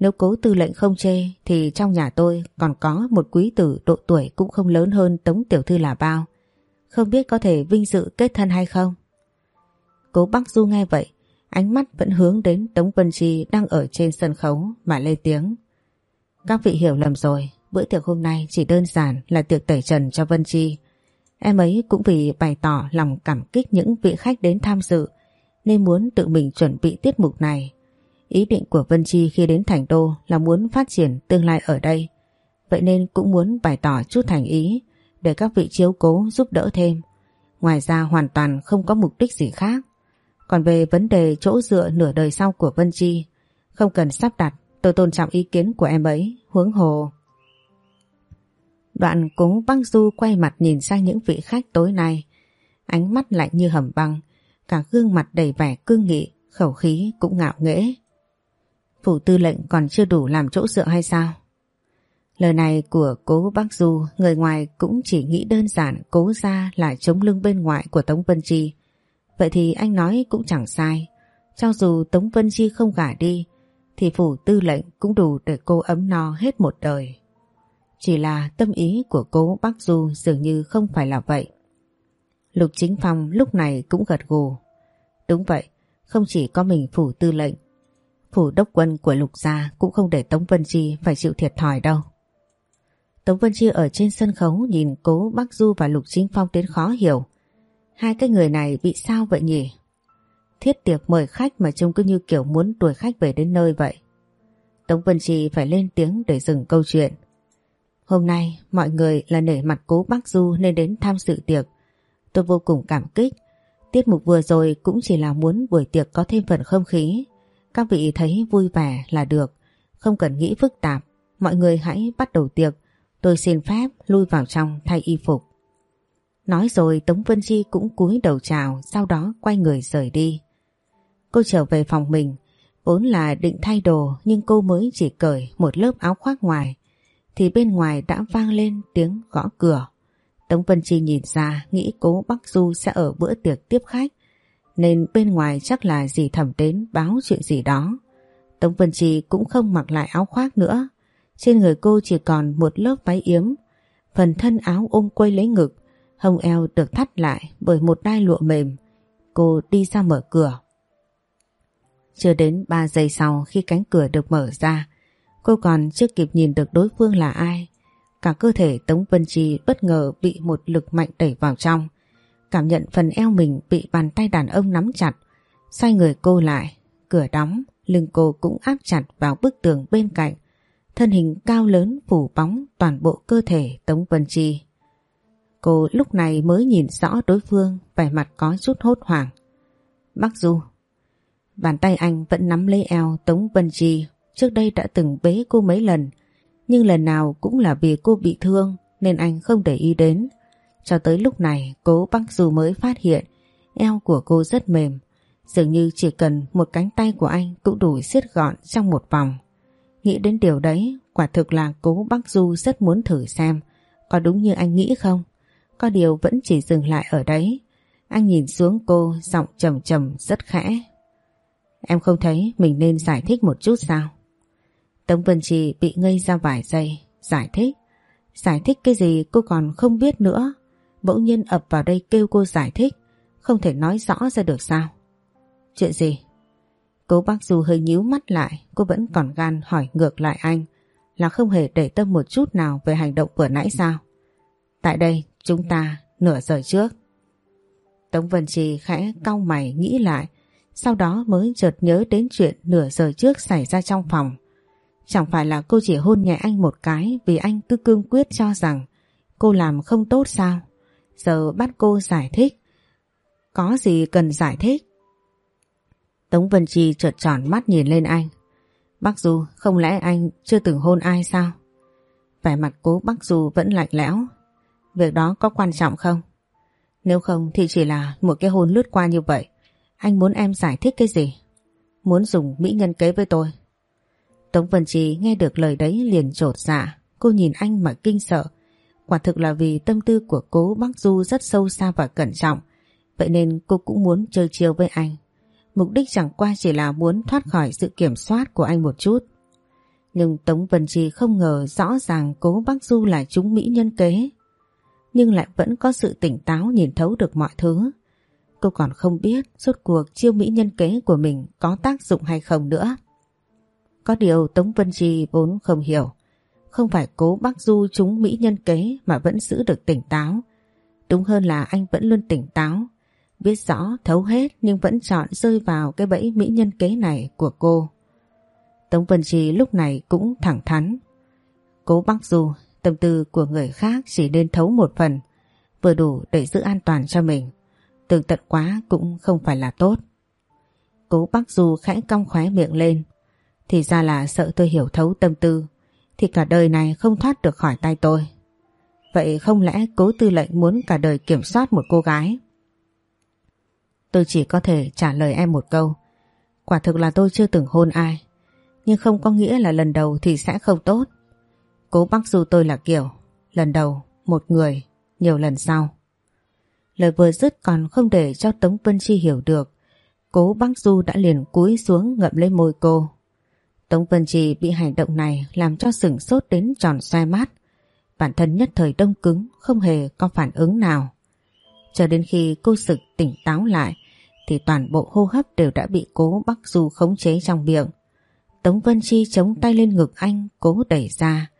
Speaker 1: Nếu cố tư lệnh không chê thì trong nhà tôi còn có một quý tử độ tuổi cũng không lớn hơn Tống Tiểu Thư là bao. Không biết có thể vinh dự kết thân hay không? Cố Bắc Du nghe vậy, ánh mắt vẫn hướng đến Tống Vân Chi đang ở trên sân khấu mà lên tiếng. Các vị hiểu lầm rồi, bữa tiệc hôm nay chỉ đơn giản là tiệc tẩy trần cho Vân Chi. Em ấy cũng vì bày tỏ lòng cảm kích những vị khách đến tham dự nên muốn tự mình chuẩn bị tiết mục này. Ý định của Vân Chi khi đến Thành Đô là muốn phát triển tương lai ở đây. Vậy nên cũng muốn bày tỏ chút thành ý để các vị chiếu cố giúp đỡ thêm. Ngoài ra hoàn toàn không có mục đích gì khác. Còn về vấn đề chỗ dựa nửa đời sau của Vân Chi, không cần sắp đặt, tôi tôn trọng ý kiến của em ấy, huống hồ. Đoạn cúng băng du quay mặt nhìn sang những vị khách tối nay. Ánh mắt lạnh như hầm băng, cả gương mặt đầy vẻ cương nghị, khẩu khí cũng ngạo nghễ. Phủ tư lệnh còn chưa đủ làm chỗ dựa hay sao? Lời này của cố bác Du, người ngoài cũng chỉ nghĩ đơn giản cố ra là chống lưng bên ngoài của Tống Vân Chi. Vậy thì anh nói cũng chẳng sai. Cho dù Tống Vân Chi không gả đi, thì phủ tư lệnh cũng đủ để cô ấm no hết một đời. Chỉ là tâm ý của cố bác Du dường như không phải là vậy. Lục Chính Phong lúc này cũng gật gù. Đúng vậy, không chỉ có mình phủ tư lệnh. Phủ đốc quân của Lục Gia cũng không để Tống Vân Chi phải chịu thiệt thòi đâu. Tống Vân Chi ở trên sân khấu nhìn cố Bắc Du và Lục Chính Phong đến khó hiểu. Hai cái người này bị sao vậy nhỉ? Thiết tiệc mời khách mà trông cứ như kiểu muốn đuổi khách về đến nơi vậy. Tống Vân Chi phải lên tiếng để dừng câu chuyện. Hôm nay mọi người là nể mặt cố bác Du nên đến tham dự tiệc. Tôi vô cùng cảm kích. Tiết mục vừa rồi cũng chỉ là muốn buổi tiệc có thêm phần không khí. Các vị thấy vui vẻ là được. Không cần nghĩ phức tạp. Mọi người hãy bắt đầu tiệc. Tôi xin phép lui vào trong thay y phục. Nói rồi Tống Vân Chi cũng cúi đầu chào, sau đó quay người rời đi. Cô trở về phòng mình vốn là định thay đồ, nhưng cô mới chỉ cởi một lớp áo khoác ngoài, thì bên ngoài đã vang lên tiếng gõ cửa. Tống Vân Chi nhìn ra nghĩ cố Bắc Du sẽ ở bữa tiệc tiếp khách nên bên ngoài chắc là dì thẩm đến báo chuyện gì đó. Tống Vân Chi cũng không mặc lại áo khoác nữa. Trên người cô chỉ còn một lớp váy yếm. Phần thân áo ôm quây lấy ngực, hông eo được thắt lại bởi một đai lụa mềm. Cô đi ra mở cửa. Chưa đến 3 giây sau khi cánh cửa được mở ra, cô còn chưa kịp nhìn được đối phương là ai. Cả cơ thể Tống Vân Chi bất ngờ bị một lực mạnh đẩy vào trong. Cảm nhận phần eo mình bị bàn tay đàn ông nắm chặt. Xoay người cô lại, cửa đóng, lưng cô cũng áp chặt vào bức tường bên cạnh. Thân hình cao lớn phủ bóng toàn bộ cơ thể Tống Vân Chi. Cô lúc này mới nhìn rõ đối phương, vẻ mặt có chút hốt hoảng. bác Du, Bàn tay anh vẫn nắm lấy eo Tống Vân Chi Trước đây đã từng bế cô mấy lần nhưng lần nào cũng là vì cô bị thương, Nên anh không để ý đến. Cho tới lúc này, cố bác dù mới phát hiện, Eo của cô rất mềm. Dường như chỉ cần một cánh tay của anh Cũng đủ siết gọn trong một vòng. Nghĩ đến điều đấy, Quả thực là cố bác Du rất muốn thử xem, Có đúng như anh nghĩ không? Có điều vẫn chỉ dừng lại ở đấy. Anh nhìn xuống cô, Giọng trầm trầm, rất khẽ. Em không thấy mình nên giải thích một chút sao? Tống Vân Trì bị ngây ra vài giây. Giải thích? Giải thích cái gì cô còn không biết nữa. Bỗng nhiên ập vào đây kêu cô giải thích. Không thể nói rõ ra được sao? Chuyện gì? Cố bác dù hơi nhíu mắt lại, cô vẫn còn gan hỏi ngược lại anh là không hề để tâm một chút nào về hành động vừa nãy sao? Tại đây, chúng ta nửa giờ trước. Tống Vân Trì khẽ cau mày nghĩ lại sau đó mới chợt nhớ đến chuyện nửa giờ trước xảy ra trong phòng. Chẳng phải là cô chỉ hôn nhẹ anh một cái vì anh cứ cương quyết cho rằng cô làm không tốt sao? Giờ bắt cô giải thích. Có gì cần giải thích? Tống Vân Chi trợt tròn mắt nhìn lên anh. Bác Du, không lẽ anh chưa từng hôn ai sao? Vẻ mặt cố bác Du vẫn lạnh lẽo. Việc đó có quan trọng không? Nếu không thì chỉ là một cái hôn lướt qua như vậy. Anh muốn em giải thích cái gì? Muốn dùng mỹ nhân kế với tôi. Tống Vân Trì nghe được lời đấy liền trột dạ. Cô nhìn anh mà kinh sợ. Quả thực là vì tâm tư của cố bác Du rất sâu xa và cẩn trọng. Vậy nên cô cũng muốn chơi chiêu với anh. Mục đích chẳng qua chỉ là muốn thoát khỏi sự kiểm soát của anh một chút. Nhưng Tống Vân Trì không ngờ rõ ràng cố bác Du là chúng mỹ nhân kế. Nhưng lại vẫn có sự tỉnh táo nhìn thấu được mọi thứ. Cô còn không biết suốt cuộc chiêu mỹ nhân kế của mình có tác dụng hay không nữa. Có điều Tống Vân Chi vốn không hiểu. Không phải cố bác Du chúng mỹ nhân kế mà vẫn giữ được tỉnh táo. Đúng hơn là anh vẫn luôn tỉnh táo. Biết rõ thấu hết nhưng vẫn chọn rơi vào cái bẫy mỹ nhân kế này của cô. Tống Vân Chi lúc này cũng thẳng thắn. Cố bác Du, tâm tư của người khác chỉ nên thấu một phần, vừa đủ để giữ an toàn cho mình. Tường tận quá cũng không phải là tốt. Cố bác Du khẽ cong khóe miệng lên. Thì ra là sợ tôi hiểu thấu tâm tư. Thì cả đời này không thoát được khỏi tay tôi. Vậy không lẽ cố tư lệnh muốn cả đời kiểm soát một cô gái? Tôi chỉ có thể trả lời em một câu. Quả thực là tôi chưa từng hôn ai. Nhưng không có nghĩa là lần đầu thì sẽ không tốt. Cố bác Du tôi là kiểu. Lần đầu, một người, nhiều lần sau. Lời vừa dứt còn không để cho Tống Vân Chi hiểu được. Cố bác Du đã liền cúi xuống ngậm lấy môi cô. Tống Vân Chi bị hành động này làm cho sửng sốt đến tròn xoay mắt. Bản thân nhất thời đông cứng, không hề có phản ứng nào. Cho đến khi cô sực tỉnh táo lại, thì toàn bộ hô hấp đều đã bị cố Bắc Du khống chế trong miệng. Tống Vân Chi chống tay lên ngực anh, cố đẩy ra.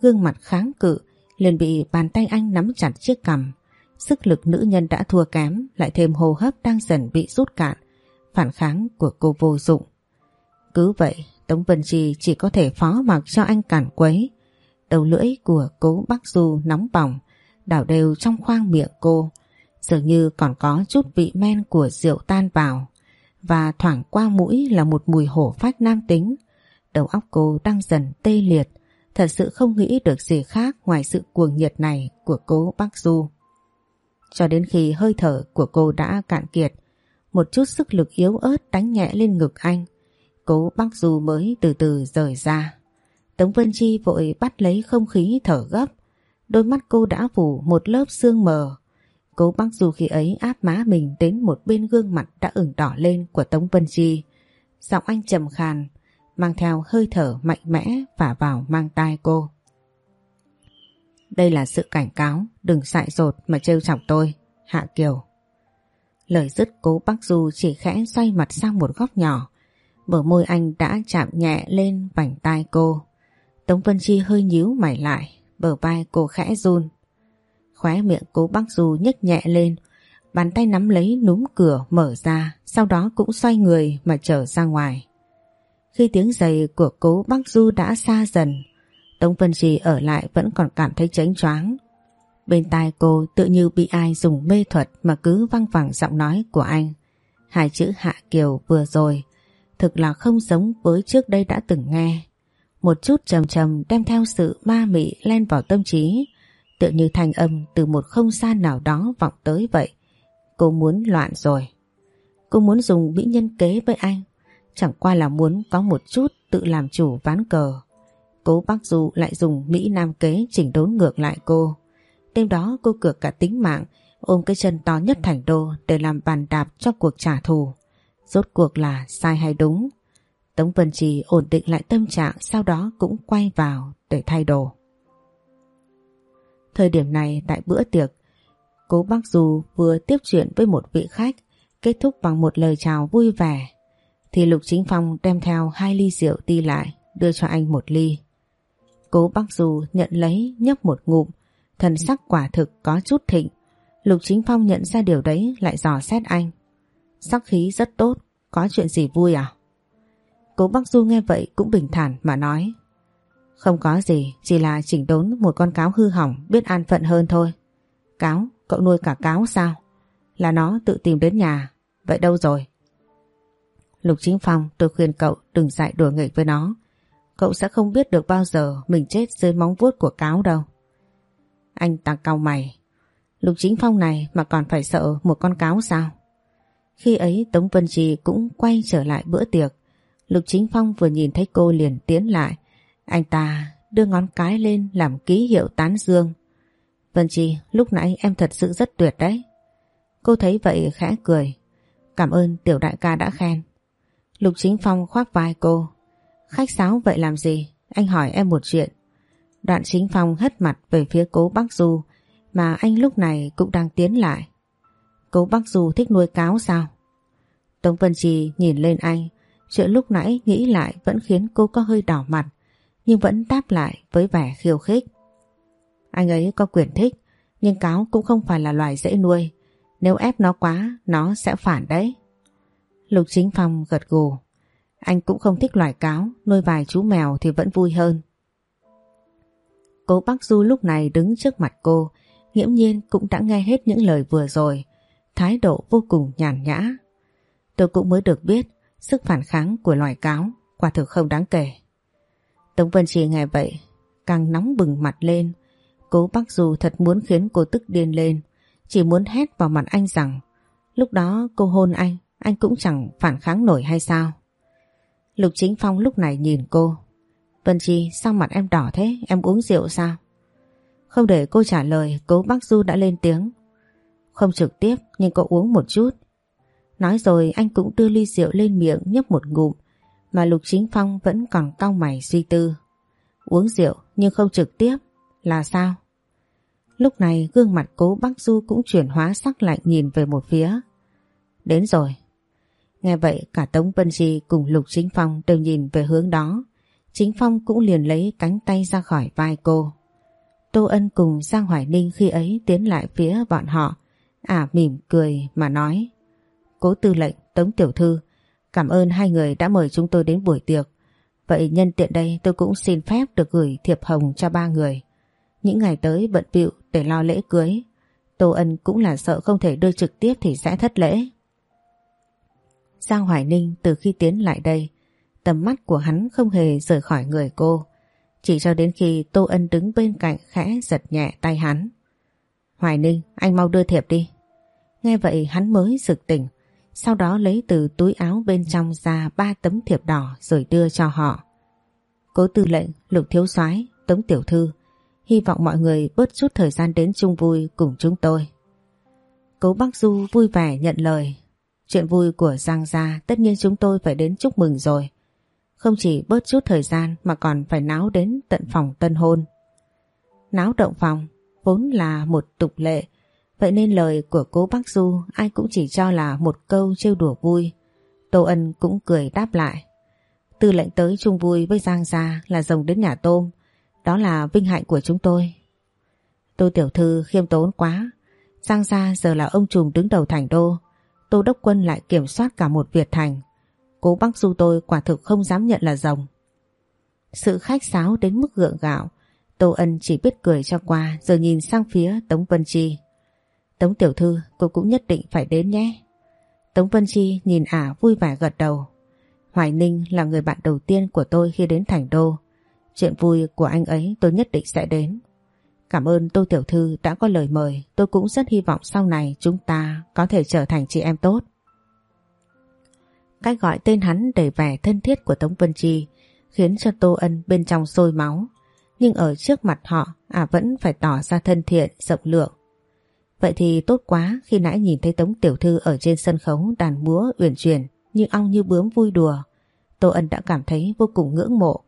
Speaker 1: Gương mặt kháng cự, liền bị bàn tay anh nắm chặt chiếc cằm Sức lực nữ nhân đã thua kém lại thêm hô hấp đang dần bị rút cạn. Phản kháng của cô vô dụng. Cứ vậy Tống Vân Chi chỉ có thể phó mặc cho anh cản quấy. Đầu lưỡi của cố Bắc Du nóng bỏng đảo đều trong khoang miệng cô. Dường như còn có chút vị men của rượu tan vào và thoảng qua mũi là một mùi hổ phách nam tính. Đầu óc cô đang dần tê liệt, thật sự không nghĩ được gì khác ngoài sự cuồng nhiệt này của cố Bắc Du. Cho đến khi hơi thở của cô đã cạn kiệt, một chút sức lực yếu ớt đánh nhẹ lên ngực anh, cố bác Du mới từ từ rời ra. Tống Vân Chi vội bắt lấy không khí thở gấp, đôi mắt cô đã phủ một lớp sương mờ. Cố bác Du khi ấy áp má mình đến một bên gương mặt đã ửng đỏ lên của Tống Vân Chi. Giọng anh trầm khàn, mang theo hơi thở mạnh mẽ và vào mang tai cô. Đây là sự cảnh cáo, đừng xại rột mà trêu chọc tôi, Hạ Kiều. Lời dứt cố bác Du chỉ khẽ xoay mặt sang một góc nhỏ, bờ môi anh đã chạm nhẹ lên vành tai cô. Tống Vân Chi hơi nhíu mày lại, bờ vai cô khẽ run. Khóe miệng cố Bắc Du nhếch nhẹ lên, bàn tay nắm lấy núm cửa mở ra, sau đó cũng xoay người mà trở ra ngoài. Khi tiếng giày của cố Bắc Du đã xa dần, Tống Vân Trì ở lại vẫn còn cảm thấy chánh choáng. Bên tai cô tự như bị ai dùng mê thuật mà cứ văng vẳng giọng nói của anh. Hai chữ Hạ Kiều vừa rồi thực là không giống với trước đây đã từng nghe. Một chút trầm trầm đem theo sự ma mị len vào tâm trí, tự như thanh âm từ một không gian nào đó vọng tới vậy. Cô muốn loạn rồi. Cô muốn dùng mỹ nhân kế với anh, chẳng qua là muốn có một chút tự làm chủ ván cờ. Cố Bắc Du lại dùng Mỹ Nam kế chỉnh đốn ngược lại cô. Đêm đó cô cược cả tính mạng, ôm cái chân to nhất thành đô để làm bàn đạp cho cuộc trả thù. Rốt cuộc là sai hay đúng? Tống Vân Trì ổn định lại tâm trạng sau đó cũng quay vào để thay đồ. Thời điểm này tại bữa tiệc, cố bác Du vừa tiếp chuyện với một vị khách, kết thúc bằng một lời chào vui vẻ. Thì Lục Chính Phong đem theo hai ly rượu đi lại, đưa cho anh một ly. Cố bác Du nhận lấy nhấp một ngụm, thần sắc quả thực có chút thịnh. Lục Chính Phong nhận ra điều đấy lại dò xét anh. Sắc khí rất tốt, có chuyện gì vui à? Cố Bắc Du nghe vậy cũng bình thản mà nói. Không có gì, chỉ là chỉnh đốn một con cáo hư hỏng biết an phận hơn thôi. Cáo, cậu nuôi cả cáo sao? Là nó tự tìm đến nhà, vậy đâu rồi? Lục Chính Phong tôi khuyên cậu đừng dạy đùa nghịch với nó. Cậu sẽ không biết được bao giờ mình chết dưới móng vuốt của cáo đâu. Anh ta cau mày. Lục Chính Phong này mà còn phải sợ một con cáo sao? Khi ấy Tống Vân Trì cũng quay trở lại bữa tiệc. Lục Chính Phong vừa nhìn thấy cô liền tiến lại. Anh ta đưa ngón cái lên làm ký hiệu tán dương. Vân Trì, lúc nãy em thật sự rất tuyệt đấy. Cô thấy vậy khẽ cười. Cảm ơn tiểu đại ca đã khen. Lục Chính Phong khoác vai cô. Khách sáo vậy làm gì? Anh hỏi em một chuyện. Đoạn Chính Phong hất mặt về phía cố Bắc Du mà anh lúc này cũng đang tiến lại. Cố bác Du thích nuôi cáo sao? Tống Vân Trì nhìn lên anh, chuyện lúc nãy nghĩ lại vẫn khiến cô có hơi đỏ mặt, nhưng vẫn đáp lại với vẻ khiêu khích. Anh ấy có quyền thích, nhưng cáo cũng không phải là loài dễ nuôi. Nếu ép nó quá, nó sẽ phản đấy. Lục Chính Phong gật gù. Anh cũng không thích loài cáo, nuôi vài chú mèo thì vẫn vui hơn. cô Bắc Du lúc này đứng trước mặt cô, nghiễm nhiên cũng đã nghe hết những lời vừa rồi, thái độ vô cùng nhàn nhã. Tôi cũng mới được biết sức phản kháng của loài cáo quả thực không đáng kể. Tống Vân Trì nghe vậy, càng nóng bừng mặt lên, cố Bắc Du thật muốn khiến cô tức điên lên, chỉ muốn hét vào mặt anh rằng lúc đó cô hôn anh, anh cũng chẳng phản kháng nổi hay sao. Lục Chính Phong lúc này nhìn cô. Vân Chi sao mặt em đỏ thế, em uống rượu sao? Không để cô trả lời, cố Bắc Du đã lên tiếng. Không trực tiếp, nhưng cậu uống một chút. Nói rồi, anh cũng đưa ly rượu lên miệng nhấp một ngụm, mà Lục Chính Phong vẫn còn cau mày suy tư. Uống rượu, nhưng không trực tiếp, là sao? Lúc này, gương mặt cố Bắc Du cũng chuyển hóa sắc lạnh nhìn về một phía. Đến rồi. Nghe vậy, cả Tống Vân Di cùng Lục Chính Phong đều nhìn về hướng đó. Chính Phong cũng liền lấy cánh tay ra khỏi vai cô. Tô Ân cùng Giang Hoài Ninh khi ấy tiến lại phía bọn họ. Ả mỉm cười mà nói. Cố tư lệnh Tống Tiểu Thư, cảm ơn hai người đã mời chúng tôi đến buổi tiệc. Vậy nhân tiện đây tôi cũng xin phép được gửi thiệp hồng cho ba người. Những ngày tới bận bịu để lo lễ cưới. Tô Ân cũng là sợ không thể đưa trực tiếp thì sẽ thất lễ. Giang Hoài Ninh từ khi tiến lại đây, tầm mắt của hắn không hề rời khỏi người cô. Chỉ cho đến khi Tô Ân đứng bên cạnh khẽ giật nhẹ tay hắn. Hoài Ninh, anh mau đưa thiệp đi. Nghe vậy hắn mới sực tỉnh, sau đó lấy từ túi áo bên trong ra ba tấm thiệp đỏ rồi đưa cho họ. Cố tư lệnh, lục thiếu soái tống tiểu thư, hy vọng mọi người bớt chút thời gian đến chung vui cùng chúng tôi. Cố Bắc Du vui vẻ nhận lời. Chuyện vui của Giang Gia tất nhiên chúng tôi phải đến chúc mừng rồi. Không chỉ bớt chút thời gian mà còn phải náo đến tận phòng tân hôn. Náo động phòng vốn là một tục lệ, vậy nên lời của cố bác Du ai cũng chỉ cho là một câu trêu đùa vui. Tô Ân cũng cười đáp lại. Tư lệnh tới chung vui với Giang Gia là rồng đến nhà tôm, đó là vinh hạnh của chúng tôi. Tô Tiểu Thư khiêm tốn quá, Giang Gia giờ là ông trùm đứng đầu thành đô, Tô Đốc Quân lại kiểm soát cả một Việt thành. Cố bác Du tôi quả thực không dám nhận là rồng. Sự khách sáo đến mức gượng gạo, Tô Ân chỉ biết cười cho qua rồi nhìn sang phía Tống Vân Chi. Tống Tiểu Thư cô cũng nhất định phải đến nhé. Tống Vân Chi nhìn ả vui vẻ gật đầu. Hoài Ninh là người bạn đầu tiên của tôi khi đến Thành Đô. Chuyện vui của anh ấy tôi nhất định sẽ đến. Cảm ơn Tô Tiểu Thư đã có lời mời. Tôi cũng rất hy vọng sau này chúng ta có thể trở thành chị em tốt. Cách gọi tên hắn đầy vẻ thân thiết của Tống Vân Chi khiến cho Tô Ân bên trong sôi máu. Nhưng ở trước mặt họ, à vẫn phải tỏ ra thân thiện, rộng lượng. Vậy thì tốt quá khi nãy nhìn thấy Tống Tiểu Thư ở trên sân khấu đàn múa uyển chuyển như ong như bướm vui đùa. Tô Ân đã cảm thấy vô cùng ngưỡng mộ.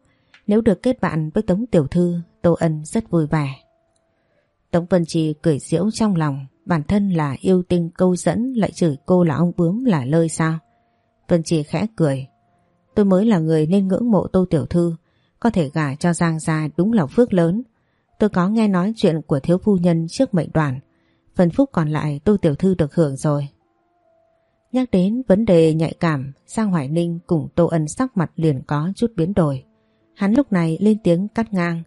Speaker 1: Nếu được kết bạn với Tống Tiểu Thư, Tô Ân rất vui vẻ. Tống Vân Chi cười diễu trong lòng, bản thân là yêu tinh câu dẫn lại chửi cô là ông bướm là lơi sao. Vân Chi khẽ cười. Tôi mới là người nên ngưỡng mộ Tô Tiểu Thư, có thể gả cho Giang gia đúng là phước lớn. Tôi có nghe nói chuyện của thiếu phu nhân trước mệnh đoàn, phần phúc còn lại Tô Tiểu Thư được hưởng rồi. Nhắc đến vấn đề nhạy cảm, Giang Hoài Ninh cùng Tô Ân sắc mặt liền có chút biến đổi. Hắn lúc này lên tiếng cắt ngang.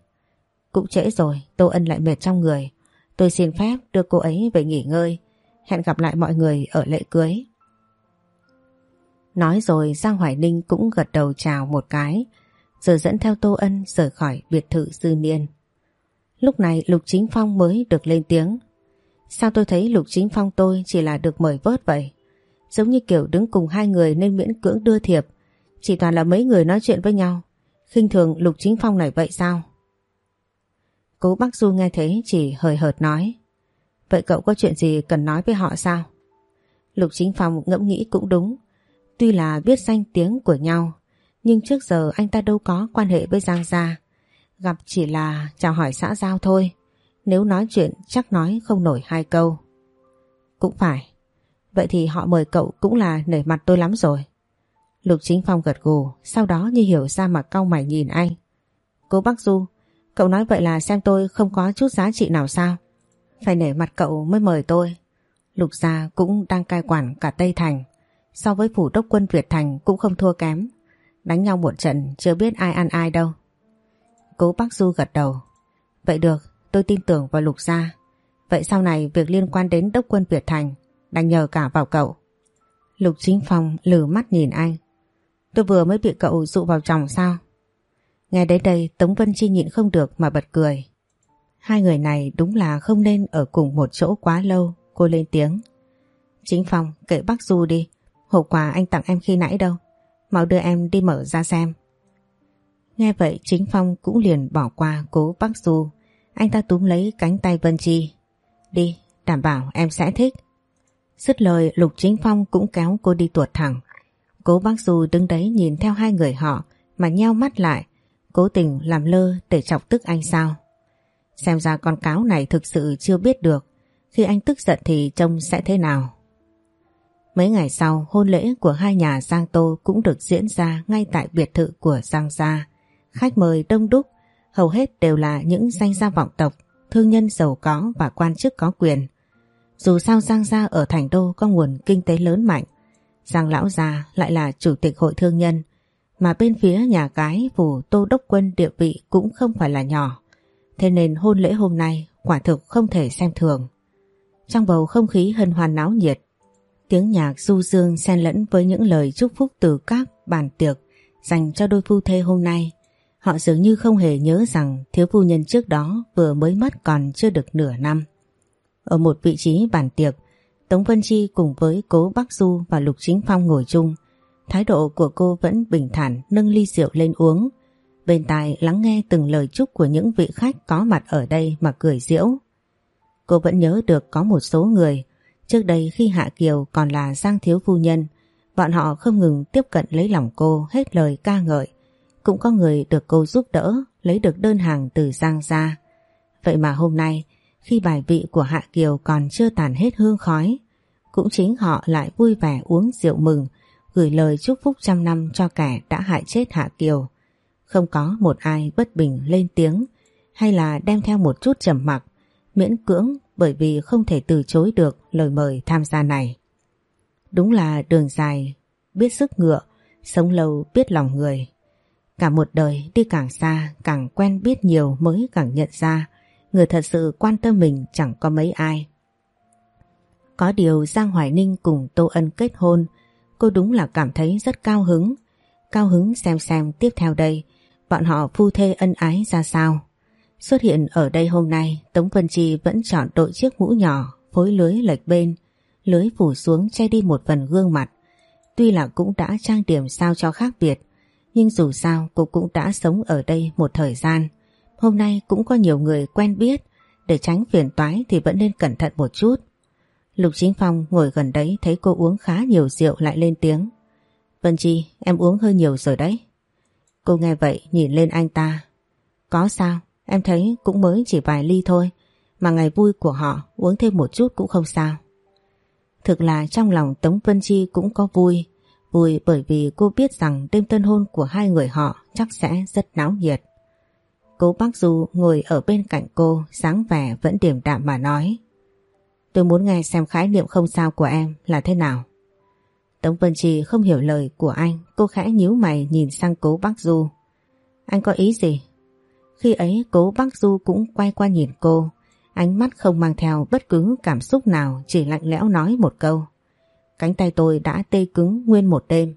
Speaker 1: Cũng trễ rồi, Tô Ân lại mệt trong người. Tôi xin phép đưa cô ấy về nghỉ ngơi. Hẹn gặp lại mọi người ở lễ cưới. Nói rồi Giang Hoài Ninh cũng gật đầu chào một cái, rồi dẫn theo Tô Ân rời khỏi biệt thự Dư Niên. Lúc này Lục Chính Phong mới được lên tiếng. Sao tôi thấy Lục Chính Phong tôi chỉ là được mời vớt vậy? Giống như kiểu đứng cùng hai người nên miễn cưỡng đưa thiệp, chỉ toàn là mấy người nói chuyện với nhau. khinh thường Lục Chính Phong này vậy sao? Cố Bắc Du nghe thế chỉ hời hợt nói. Vậy cậu có chuyện gì cần nói với họ sao? Lục Chính Phong ngẫm nghĩ cũng đúng. Tuy là biết danh tiếng của nhau, nhưng trước giờ anh ta đâu có quan hệ với Giang Gia. Gặp chỉ là chào hỏi xã giao thôi. Nếu nói chuyện chắc nói không nổi hai câu. Cũng phải. Vậy thì họ mời cậu cũng là nể mặt tôi lắm rồi. Lục Chính Phong gật gù, sau đó như hiểu ra mà cau mày nhìn anh. Cô Bắc Du, cậu nói vậy là xem tôi không có chút giá trị nào sao? Phải nể mặt cậu mới mời tôi. Lục Gia cũng đang cai quản cả Tây Thành. So với phủ đốc quân Việt Thành cũng không thua kém. Đánh nhau một trận chưa biết ai ăn ai đâu. Cố Bắc Du gật đầu. Vậy được, tôi tin tưởng vào Lục Gia. Vậy sau này việc liên quan đến đốc quân Việt Thành đành nhờ cả vào cậu. Lục Chính Phong lử mắt nhìn anh. Tôi vừa mới bị cậu dụ vào chồng sao? Nghe đến đây Tống Vân Chi nhịn không được mà bật cười. Hai người này đúng là không nên ở cùng một chỗ quá lâu, cô lên tiếng. Chính Phong, kệ bác Du đi, hộp quà anh tặng em khi nãy đâu. Mau đưa em đi mở ra xem. Nghe vậy Chính Phong cũng liền bỏ qua cố bác Du. Anh ta túm lấy cánh tay Vân Chi. Đi, đảm bảo em sẽ thích. Dứt lời Lục Chính Phong cũng kéo cô đi tuột thẳng. Cố bác Du đứng đấy nhìn theo hai người họ mà nheo mắt lại, cố tình làm lơ để chọc tức anh sao. Xem ra con cáo này thực sự chưa biết được khi anh tức giận thì trông sẽ thế nào. Mấy ngày sau, hôn lễ của hai nhà Giang Tô cũng được diễn ra ngay tại biệt thự của Giang Gia. Khách mời đông đúc, hầu hết đều là những danh gia vọng tộc thương nhân giàu có và quan chức có quyền. Dù sao Giang Gia ở Thành Đô có nguồn kinh tế lớn mạnh, Giang Lão Gia lại là chủ tịch hội thương nhân, mà bên phía nhà gái phủ Tô Đốc Quân địa vị cũng không phải là nhỏ. Thế nên hôn lễ hôm nay quả thực không thể xem thường. Trong bầu không khí hân hoan náo nhiệt, tiếng nhạc du dương xen lẫn với những lời chúc phúc từ các bàn tiệc dành cho đôi phu thê hôm nay. Họ dường như không hề nhớ rằng thiếu phu nhân trước đó vừa mới mất còn chưa được nửa năm. Ở một vị trí bàn tiệc, Tống Vân Chi cùng với cố Bắc Du và Lục Chính Phong ngồi chung. Thái độ của cô vẫn bình thản nâng ly rượu lên uống. Bên tai lắng nghe từng lời chúc của những vị khách có mặt ở đây mà cười diễu. Cô vẫn nhớ được có một số người trước đây khi Hạ Kiều còn là Giang Thiếu Phu Nhân bọn họ không ngừng tiếp cận lấy lòng cô hết lời ca ngợi. Cũng có người được cô giúp đỡ lấy được đơn hàng từ Giang ra. Vậy mà hôm nay khi bài vị của Hạ Kiều còn chưa tàn hết hương khói cũng chính họ lại vui vẻ uống rượu mừng gửi lời chúc phúc trăm năm cho kẻ đã hại chết Hạ Kiều. Không có một ai bất bình lên tiếng hay là đem theo một chút trầm mặc miễn cưỡng bởi vì không thể từ chối được lời mời tham gia này. Đúng là đường dài, biết sức ngựa, sống lâu biết lòng người. Cả một đời đi càng xa, càng quen biết nhiều mới càng nhận ra người thật sự quan tâm mình chẳng có mấy ai. Có điều Giang Hoài Ninh cùng Tô Ân kết hôn, cô đúng là cảm thấy rất cao hứng. Cao hứng xem xem tiếp theo đây, bọn họ phu thê ân ái ra sao. Xuất hiện ở đây hôm nay, Tống Vân Chi vẫn chọn đội chiếc mũ nhỏ, phối lưới lệch bên, lưới phủ xuống che đi một phần gương mặt. Tuy là cũng đã trang điểm sao cho khác biệt, nhưng dù sao cô cũng đã sống ở đây một thời gian. Hôm nay cũng có nhiều người quen biết, để tránh phiền toái thì vẫn nên cẩn thận một chút. Lục Chính Phong ngồi gần đấy thấy cô uống khá nhiều rượu lại lên tiếng. Vân Chi, em uống hơi nhiều rồi đấy. Cô nghe vậy nhìn lên anh ta. Có sao, em thấy cũng mới chỉ vài ly thôi, mà ngày vui của họ uống thêm một chút cũng không sao. Thực là trong lòng Tống Vân Chi cũng có vui. Vui bởi vì cô biết rằng đêm tân hôn của hai người họ chắc sẽ rất náo nhiệt. Cố bác Du ngồi ở bên cạnh cô, sáng vẻ vẫn điềm đạm mà nói. Tôi muốn nghe xem khái niệm không sao của em là thế nào. Tống Vân Chi không hiểu lời của anh, cô khẽ nhíu mày nhìn sang cố bác Du. Anh có ý gì? Khi ấy cố bác Du cũng quay qua nhìn cô, Ánh mắt không mang theo bất cứ cảm xúc nào chỉ lạnh lẽo nói một câu. Cánh tay tôi đã tê cứng nguyên một đêm.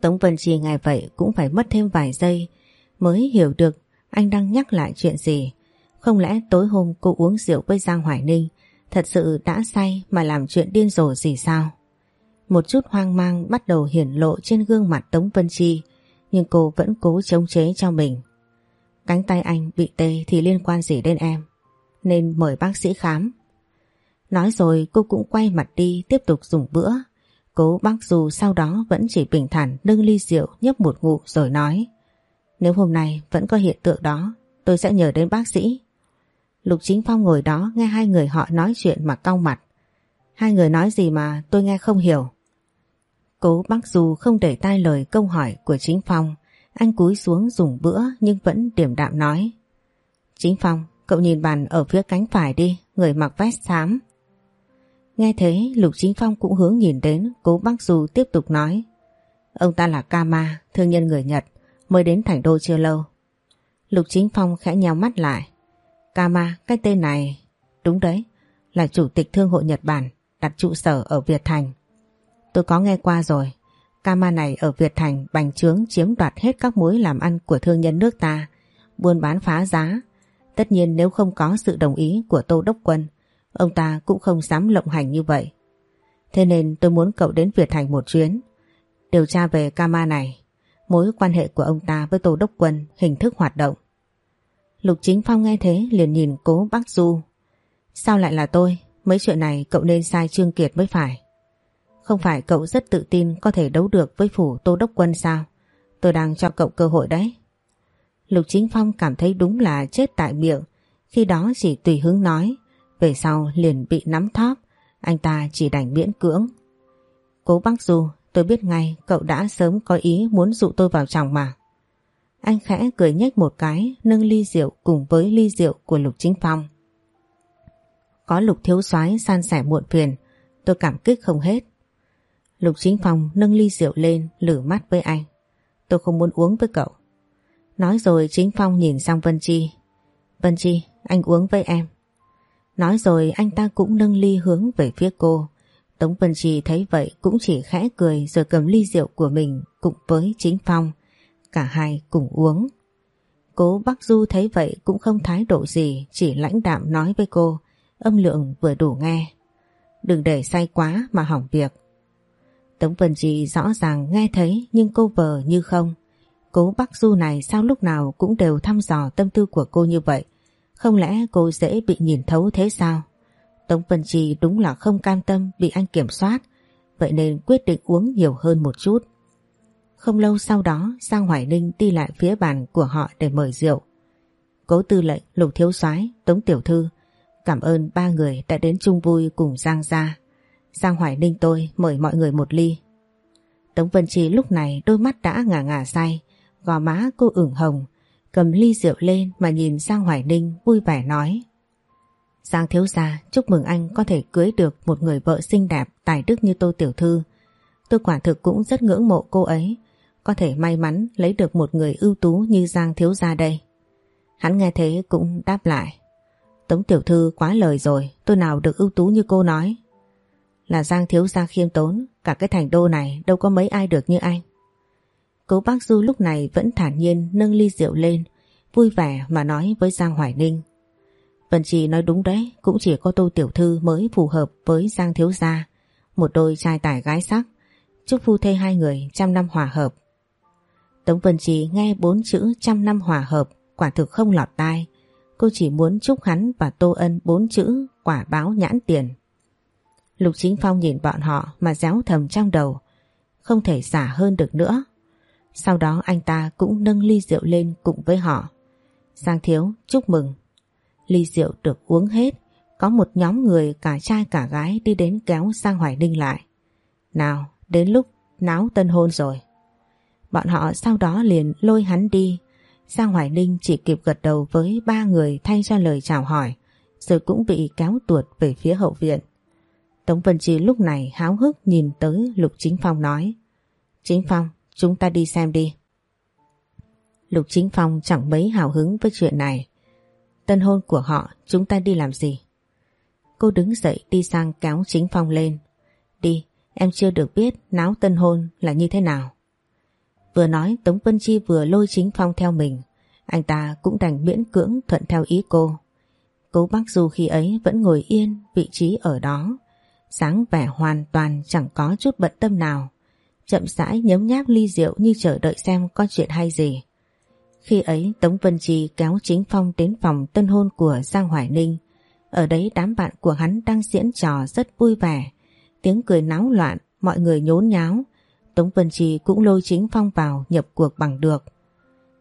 Speaker 1: Tống Vân Chi ngày vậy cũng phải mất thêm vài giây mới hiểu được anh đang nhắc lại chuyện gì. Không lẽ tối hôm cô uống rượu với Giang Hoài Ninh, thật sự đã say mà làm chuyện điên rồ gì sao? Một chút hoang mang bắt đầu hiển lộ trên gương mặt Tống Vân Chi, nhưng cô vẫn cố chống chế cho mình. Cánh tay anh bị tê thì liên quan gì đến em? nên mời bác sĩ khám. Nói rồi cô cũng quay mặt đi tiếp tục dùng bữa. Cố bác dù sau đó vẫn chỉ bình thản nâng ly rượu nhấp một ngụ rồi nói Nếu hôm nay vẫn có hiện tượng đó tôi sẽ nhờ đến bác sĩ. Lục Chính Phong ngồi đó nghe hai người họ nói chuyện mà cau mặt. Hai người nói gì mà tôi nghe không hiểu. Cố bác dù không để tai lời câu hỏi của Chính Phong anh cúi xuống dùng bữa nhưng vẫn điểm đạm nói Chính Phong Cậu nhìn bàn ở phía cánh phải đi, người mặc vest xám. Nghe thế Lục Chính Phong cũng hướng nhìn đến, cố bác Du tiếp tục nói. Ông ta là Kama, thương nhân người Nhật, mới đến thành đô chưa lâu. Lục Chính Phong khẽ nheo mắt lại. Kama, cái tên này, đúng đấy, là chủ tịch thương hội Nhật Bản, đặt trụ sở ở Việt Thành. Tôi có nghe qua rồi, Kama này ở Việt Thành bành trướng chiếm đoạt hết các mối làm ăn của thương nhân nước ta, buôn bán phá giá, Tất nhiên nếu không có sự đồng ý của Tô Đốc Quân, ông ta cũng không dám lộng hành như vậy. Thế nên tôi muốn cậu đến Việt Thành một chuyến, điều tra về Kama này, mối quan hệ của ông ta với Tô Đốc Quân, hình thức hoạt động. Lục Chính Phong nghe thế liền nhìn cố bác Du. Sao lại là tôi? Mấy chuyện này cậu nên sai Trương Kiệt mới phải. Không phải cậu rất tự tin có thể đấu được với phủ Tô Đốc Quân sao? Tôi đang cho cậu cơ hội đấy. Lục Chính Phong cảm thấy đúng là chết tại miệng, khi đó chỉ tùy hứng nói, về sau liền bị nắm thóp, anh ta chỉ đành miễn cưỡng. Cố bác Du, tôi biết ngay cậu đã sớm có ý muốn dụ tôi vào chồng mà. Anh khẽ cười nhếch một cái nâng ly rượu cùng với ly rượu của Lục Chính Phong. Có Lục Thiếu soái san sẻ muộn phiền, tôi cảm kích không hết. Lục Chính Phong nâng ly rượu lên lử mắt với anh. Tôi không muốn uống với cậu. Nói rồi Chính Phong nhìn sang Vân Chi. Vân Chi, anh uống với em. Nói rồi anh ta cũng nâng ly hướng về phía cô. Tống Vân trì thấy vậy cũng chỉ khẽ cười rồi cầm ly rượu của mình cùng với Chính Phong. Cả hai cùng uống. Cố Bắc Du thấy vậy cũng không thái độ gì, chỉ lãnh đạm nói với cô, âm lượng vừa đủ nghe. Đừng để say quá mà hỏng việc. Tống Vân trì rõ ràng nghe thấy nhưng cô vờ như không. Cố Bắc Du này sao lúc nào cũng đều thăm dò tâm tư của cô như vậy. Không lẽ cô dễ bị nhìn thấu thế sao? Tống Vân Chi đúng là không cam tâm bị anh kiểm soát, vậy nên quyết định uống nhiều hơn một chút. Không lâu sau đó Giang Hoài Ninh đi lại phía bàn của họ để mời rượu. Cố tư lệnh, lục thiếu soái Tống Tiểu Thư, cảm ơn ba người đã đến chung vui cùng Giang gia. Giang Hoài Ninh tôi mời mọi người một ly. Tống Vân Chi lúc này đôi mắt đã ngả ngả say, gò má cô ửng hồng, cầm ly rượu lên mà nhìn Giang Hoài Ninh vui vẻ nói. Giang thiếu gia chúc mừng anh có thể cưới được một người vợ xinh đẹp tài đức như Tô Tiểu Thư. Tôi quả thực cũng rất ngưỡng mộ cô ấy, có thể may mắn lấy được một người ưu tú như Giang thiếu gia đây. Hắn nghe thế cũng đáp lại. Tống Tiểu Thư quá lời rồi, tôi nào được ưu tú như cô nói. Là Giang thiếu gia khiêm tốn, cả cái thành đô này đâu có mấy ai được như anh. Cố bác Du lúc này vẫn thản nhiên nâng ly rượu lên, vui vẻ mà nói với Giang Hoài Ninh. Vân Trì nói đúng đấy, cũng chỉ có Tô Tiểu Thư mới phù hợp với Giang Thiếu Gia, một đôi trai tài gái sắc, chúc phu thê hai người trăm năm hòa hợp. Tống Vân Trì nghe bốn chữ trăm năm hòa hợp, quả thực không lọt tai, cô chỉ muốn chúc hắn và Tô Ân bốn chữ quả báo nhãn tiền. Lục Chính Phong nhìn bọn họ mà réo thầm trong đầu, không thể xả hơn được nữa. Sau đó anh ta cũng nâng ly rượu lên cùng với họ. Giang Thiếu chúc mừng. Ly rượu được uống hết, có một nhóm người cả trai cả gái đi đến kéo Giang Hoài Ninh lại. Nào, đến lúc náo tân hôn rồi. Bọn họ sau đó liền lôi hắn đi. Giang Hoài Ninh chỉ kịp gật đầu với ba người thay cho lời chào hỏi, rồi cũng bị kéo tuột về phía hậu viện. Tống Vân Chi lúc này háo hức nhìn tới Lục Chính Phong nói Chính Phong, chúng ta đi xem đi. Lục Chính Phong chẳng mấy hào hứng với chuyện này. Tân hôn của họ chúng ta đi làm gì? Cô đứng dậy đi sang kéo Chính Phong lên. Đi, em chưa được biết náo tân hôn là như thế nào. Vừa nói Tống Vân Chi vừa lôi Chính Phong theo mình. Anh ta cũng đành miễn cưỡng thuận theo ý cô. Cố bác Du khi ấy vẫn ngồi yên vị trí ở đó sáng vẻ hoàn toàn chẳng có chút bận tâm nào. Chậm rãi nhấm nháp ly rượu như chờ đợi xem có chuyện hay gì. Khi ấy Tống Vân Trì kéo Chính Phong đến phòng tân hôn của Giang Hoài Ninh. Ở đấy đám bạn của hắn đang diễn trò rất vui vẻ. Tiếng cười náo loạn, mọi người nhốn nháo. Tống Vân Trì cũng lôi Chính Phong vào nhập cuộc bằng được.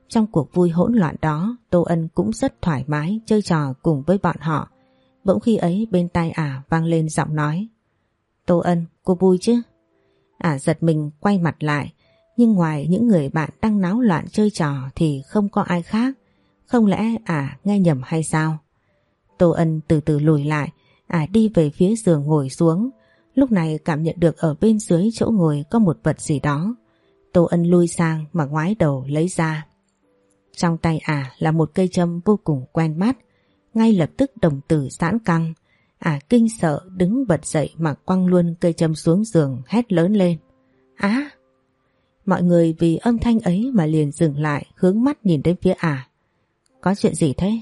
Speaker 1: Trong cuộc vui hỗn loạn đó, Tô Ân cũng rất thoải mái chơi trò cùng với bọn họ. Bỗng khi ấy bên tai ả vang lên giọng nói. Tô Ân, cô vui chứ? Ả giật mình quay mặt lại, nhưng ngoài những người bạn đang náo loạn chơi trò thì không có ai khác. Không lẽ Ả nghe nhầm hay sao? Tô Ân từ từ lùi lại, Ả đi về phía giường ngồi xuống. Lúc này cảm nhận được ở bên dưới chỗ ngồi có một vật gì đó. Tô Ân lui sang mà ngoái đầu lấy ra. Trong tay Ả là một cây châm vô cùng quen mắt. Ngay lập tức đồng tử giãn căng. À kinh sợ đứng bật dậy mà quăng luôn cây châm xuống giường hét lớn lên. Á! Mọi người vì âm thanh ấy mà liền dừng lại hướng mắt nhìn đến phía ả. À. Có chuyện gì thế?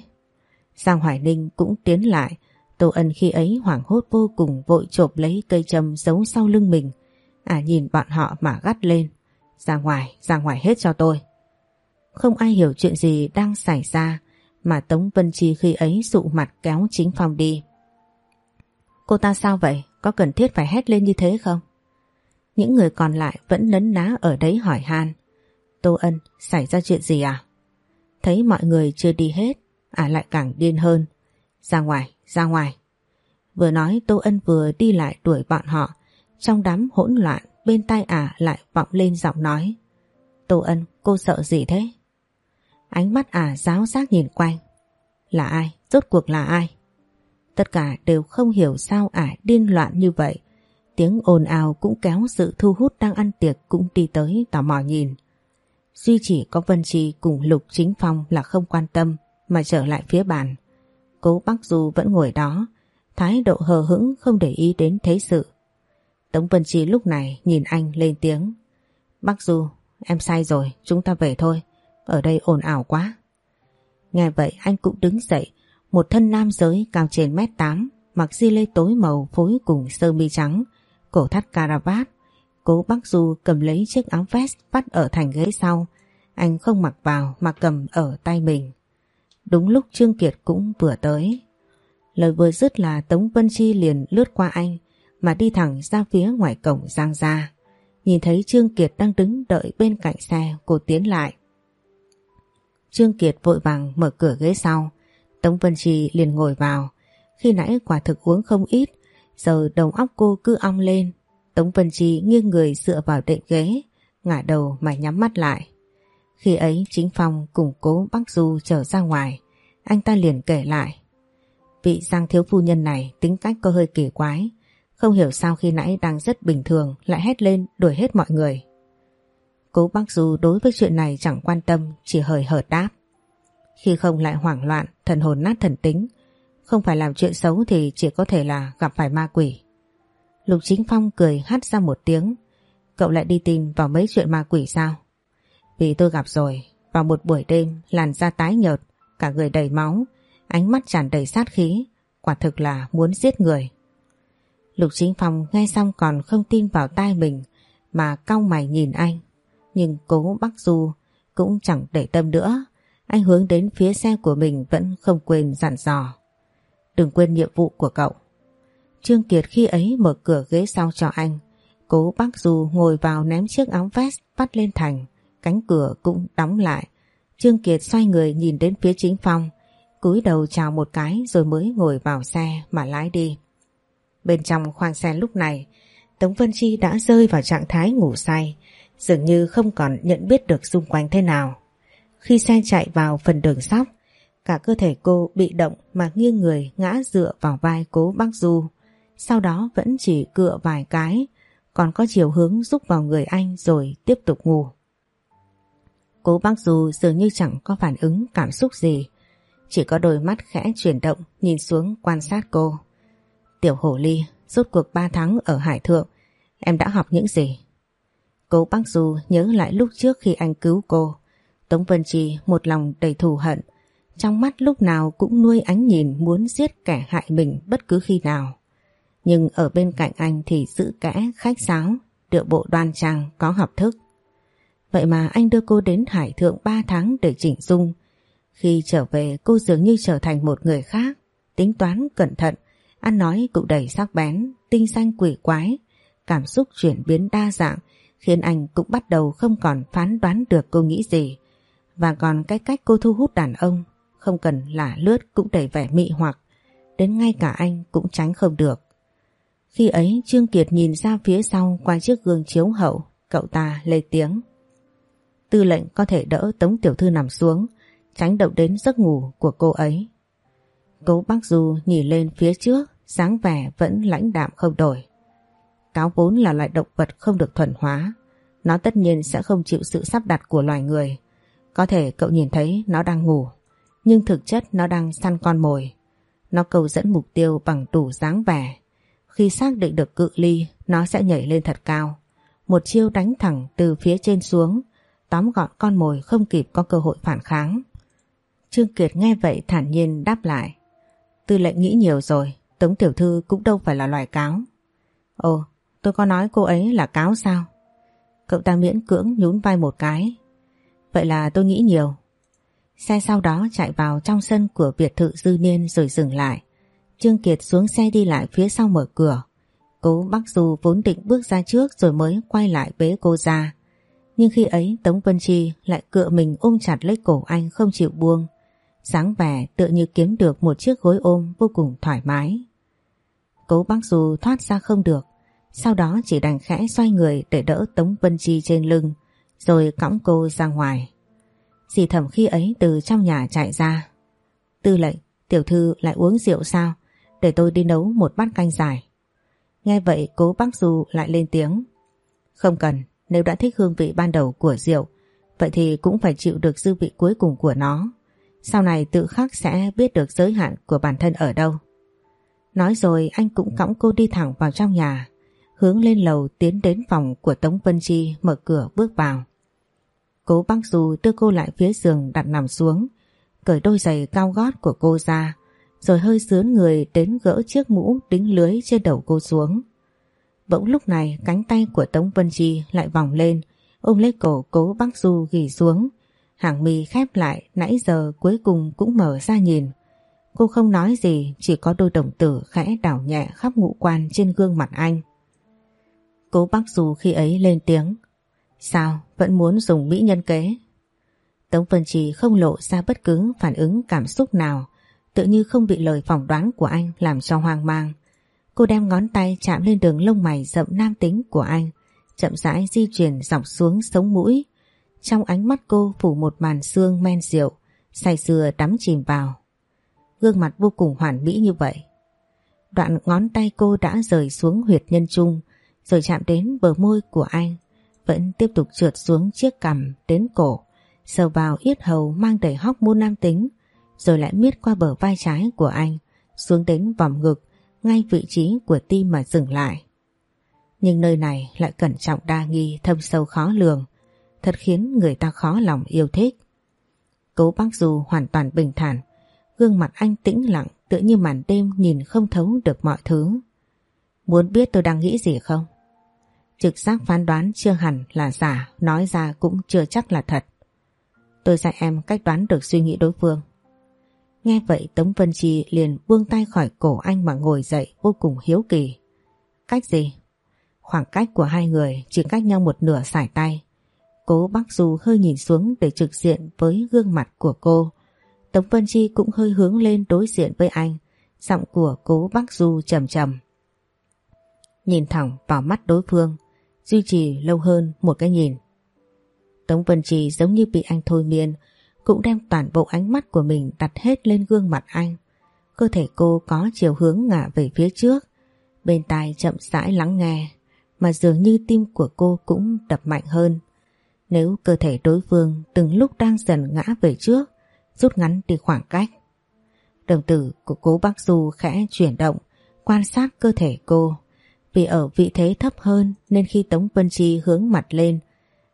Speaker 1: Giang Hoài Ninh cũng tiến lại. Tô Ân khi ấy hoảng hốt vô cùng vội chộp lấy cây châm giấu sau lưng mình. À nhìn bọn họ mà gắt lên. Ra ngoài, ra ngoài hết cho tôi. Không ai hiểu chuyện gì đang xảy ra mà Tống Vân Chi khi ấy sụ mặt kéo chính phòng đi. Cô ta sao vậy? Có cần thiết phải hét lên như thế không? Những người còn lại vẫn nấn ná ở đấy hỏi han. Tô Ân, xảy ra chuyện gì à? Thấy mọi người chưa đi hết, à lại càng điên hơn. Ra ngoài, ra ngoài. Vừa nói Tô Ân vừa đi lại đuổi bọn họ. Trong đám hỗn loạn, bên tai ả lại vọng lên giọng nói. Tô Ân, cô sợ gì thế? Ánh mắt ả giáo giác nhìn quanh. Là ai? Rốt cuộc là ai? Tất cả đều không hiểu sao ả điên loạn như vậy. Tiếng ồn ào cũng kéo sự thu hút đang ăn tiệc cũng đi tới tò mò nhìn. Duy chỉ có Vân Chi cùng Lục Chính Phong là không quan tâm mà trở lại phía bàn. Cố Bắc Du vẫn ngồi đó, thái độ hờ hững không để ý đến thế sự. Tống Vân Chi lúc này nhìn anh lên tiếng. Bắc Du, em sai rồi, chúng ta về thôi. Ở đây ồn ào quá. Nghe vậy anh cũng đứng dậy, một thân nam giới cao trên mét tám, mặc di lê tối màu phối cùng sơ mi trắng, cổ thắt caravat. Cố Bắc Du cầm lấy chiếc áo vest vắt ở thành ghế sau. Anh không mặc vào mà cầm ở tay mình. Đúng lúc Trương Kiệt cũng vừa tới. Lời vừa dứt là Tống Vân Chi liền lướt qua anh mà đi thẳng ra phía ngoài cổng Giang ra. Nhìn thấy Trương Kiệt đang đứng đợi bên cạnh xe, cô tiến lại. Trương Kiệt vội vàng mở cửa ghế sau. Tống Vân Chi liền ngồi vào. Khi nãy quả thực uống không ít, giờ đầu óc cô cứ ong lên. Tống Vân Chi nghiêng người dựa vào đệm ghế, ngả đầu mà nhắm mắt lại. Khi ấy chính Phong cùng cố bác Du trở ra ngoài, anh ta liền kể lại. Vị Giang thiếu phu nhân này tính cách có hơi kỳ quái, không hiểu sao khi nãy đang rất bình thường lại hét lên đuổi hết mọi người. Cố bác Du đối với chuyện này chẳng quan tâm, chỉ hời hợt đáp. Khi không lại hoảng loạn, thần hồn nát thần tính, không phải làm chuyện xấu thì chỉ có thể là gặp phải ma quỷ. Lục Chính Phong cười hắt ra một tiếng, cậu lại đi tin vào mấy chuyện ma quỷ sao? Vì tôi gặp rồi, vào một buổi đêm làn da tái nhợt, cả người đầy máu, ánh mắt tràn đầy sát khí, quả thực là muốn giết người. Lục Chính Phong nghe xong còn không tin vào tai mình mà cau mày nhìn anh. Nhưng cố Bắc Du cũng chẳng để tâm nữa. Anh hướng đến phía xe của mình vẫn không quên dặn dò. Đừng quên nhiệm vụ của cậu. Trương Kiệt khi ấy mở cửa ghế sau cho anh. Cố bác Du ngồi vào ném chiếc áo vest bắt lên thành. Cánh cửa cũng đóng lại. Trương Kiệt xoay người nhìn đến phía chính phong. cúi đầu chào một cái rồi mới ngồi vào xe mà lái đi. Bên trong khoang xe lúc này, Tống Vân Chi đã rơi vào trạng thái ngủ say, dường như không còn nhận biết được xung quanh thế nào. Khi xe chạy vào phần đường sóc, cả cơ thể cô bị động mà nghiêng người ngã dựa vào vai cố bác Du. Sau đó vẫn chỉ cựa vài cái, còn có chiều hướng rúc vào người anh rồi tiếp tục ngủ. Cố bác Du dường như chẳng có phản ứng cảm xúc gì, chỉ có đôi mắt khẽ chuyển động nhìn xuống quan sát cô. Tiểu Hổ Ly, rốt cuộc 3 tháng ở Hải Thượng, em đã học những gì? Cố bác Du nhớ lại lúc trước khi anh cứu cô. Tống Vân chi một lòng đầy thù hận, trong mắt lúc nào cũng nuôi ánh nhìn muốn giết kẻ hại mình bất cứ khi nào. Nhưng ở bên cạnh anh thì giữ kẽ, khách sáo, tựa bộ đoan trang, có học thức. Vậy mà anh đưa cô đến Hải Thượng 3 tháng để chỉnh dung. Khi trở về cô dường như trở thành một người khác, tính toán cẩn thận, Ăn nói cũng đầy sắc bén, tinh xanh quỷ quái, cảm xúc chuyển biến đa dạng khiến anh cũng bắt đầu không còn phán đoán được cô nghĩ gì. Và còn cái cách cô thu hút đàn ông, không cần là lướt cũng đầy vẻ mị hoặc, đến ngay cả anh cũng tránh không được. Khi ấy Trương Kiệt nhìn ra phía sau qua chiếc gương chiếu hậu, cậu ta lên tiếng. Tư lệnh có thể đỡ Tống Tiểu Thư nằm xuống, tránh động đến giấc ngủ của cô ấy. Cố bác Du nhìn lên phía trước, sáng vẻ vẫn lãnh đạm không đổi. Cáo vốn là loại động vật không được thuần hóa. Nó tất nhiên sẽ không chịu sự sắp đặt của loài người. Có thể cậu nhìn thấy nó đang ngủ, nhưng thực chất nó đang săn con mồi. Nó cầu dẫn mục tiêu bằng đủ dáng vẻ. Khi xác định được cự ly, nó sẽ nhảy lên thật cao. Một chiêu đánh thẳng từ phía trên xuống, tóm gọn con mồi không kịp có cơ hội phản kháng. Trương Kiệt nghe vậy thản nhiên đáp lại. Tư lệnh nghĩ nhiều rồi, Tống Tiểu Thư cũng đâu phải là loài cáo. Ồ, tôi có nói cô ấy là cáo sao? Cậu ta miễn cưỡng nhún vai một cái. Vậy là tôi nghĩ nhiều. Xe sau đó chạy vào trong sân của biệt thự dư niên rồi dừng lại. Trương Kiệt xuống xe đi lại phía sau mở cửa. Cố Bắc Du vốn định bước ra trước rồi mới quay lại bế cô ra. Nhưng khi ấy Tống Vân Chi lại cựa mình ôm chặt lấy cổ anh không chịu buông dáng vẻ tựa như kiếm được một chiếc gối ôm vô cùng thoải mái. Cố bác dù thoát ra không được, sau đó chỉ đành khẽ xoay người để đỡ Tống Vân Chi trên lưng, rồi cõng cô ra ngoài. Dì thẩm khi ấy từ trong nhà chạy ra. Tư lệnh, tiểu thư lại uống rượu sao? Để tôi đi nấu một bát canh dài. Nghe vậy cố bác Du lại lên tiếng. Không cần, nếu đã thích hương vị ban đầu của rượu, vậy thì cũng phải chịu được dư vị cuối cùng của nó. Sau này tự khắc sẽ biết được giới hạn của bản thân ở đâu. Nói rồi anh cũng cõng cô đi thẳng vào trong nhà, hướng lên lầu tiến đến phòng của Tống Vân Chi mở cửa bước vào. Cố bác Du đưa cô lại phía giường đặt nằm xuống, cởi đôi giày cao gót của cô ra, rồi hơi sướn người đến gỡ chiếc mũ đính lưới trên đầu cô xuống. Bỗng lúc này cánh tay của Tống Vân Chi lại vòng lên, ôm lấy cổ cố bác Du ghi xuống. Hàng mi khép lại nãy giờ cuối cùng cũng mở ra nhìn. Cô không nói gì, chỉ có đôi đồng tử khẽ đảo nhẹ khắp ngũ quan trên gương mặt anh. Cố bác Du khi ấy lên tiếng. Sao, vẫn muốn dùng mỹ nhân kế? Tống Vân Trì không lộ ra bất cứ phản ứng cảm xúc nào, tự như không bị lời phỏng đoán của anh làm cho hoang mang. Cô đem ngón tay chạm lên đường lông mày rậm nam tính của anh, chậm rãi di chuyển dọc xuống sống mũi. Trong ánh mắt cô phủ một màn xương men rượu, say sưa đắm chìm vào. Gương mặt vô cùng hoàn mỹ như vậy. Đoạn ngón tay cô đã rời xuống huyệt nhân trung, rồi chạm đến bờ môi của anh, vẫn tiếp tục trượt xuống chiếc cằm đến cổ, sờ vào yết hầu mang đầy hóc môn nam tính, rồi lại miết qua bờ vai trái của anh, xuống đến vòng ngực, ngay vị trí của tim mà dừng lại. Nhưng nơi này lại cẩn trọng đa nghi thâm sâu khó lường, thật khiến người ta khó lòng yêu thích. Cố bác Du hoàn toàn bình thản, gương mặt anh tĩnh lặng tựa như màn đêm nhìn không thấu được mọi thứ. Muốn biết tôi đang nghĩ gì không? Trực giác phán đoán chưa hẳn là giả, nói ra cũng chưa chắc là thật. Tôi dạy em cách đoán được suy nghĩ đối phương. Nghe vậy Tống Vân Chi liền buông tay khỏi cổ anh mà ngồi dậy vô cùng hiếu kỳ. Cách gì? Khoảng cách của hai người chỉ cách nhau một nửa sải tay. Cố Bắc Du hơi nhìn xuống để trực diện với gương mặt của cô. Tống Vân Chi cũng hơi hướng lên đối diện với anh. Giọng của cố Bắc Du trầm trầm. Nhìn thẳng vào mắt đối phương, duy trì lâu hơn một cái nhìn. Tống Vân trì giống như bị anh thôi miên, cũng đem toàn bộ ánh mắt của mình đặt hết lên gương mặt anh. Cơ thể cô có chiều hướng ngả về phía trước, bên tai chậm rãi lắng nghe, mà dường như tim của cô cũng đập mạnh hơn. Nếu cơ thể đối phương từng lúc đang dần ngã về trước, rút ngắn đi khoảng cách. Đồng tử của cố bác Du khẽ chuyển động, quan sát cơ thể cô. Vì ở vị thế thấp hơn nên khi Tống Vân Chi hướng mặt lên,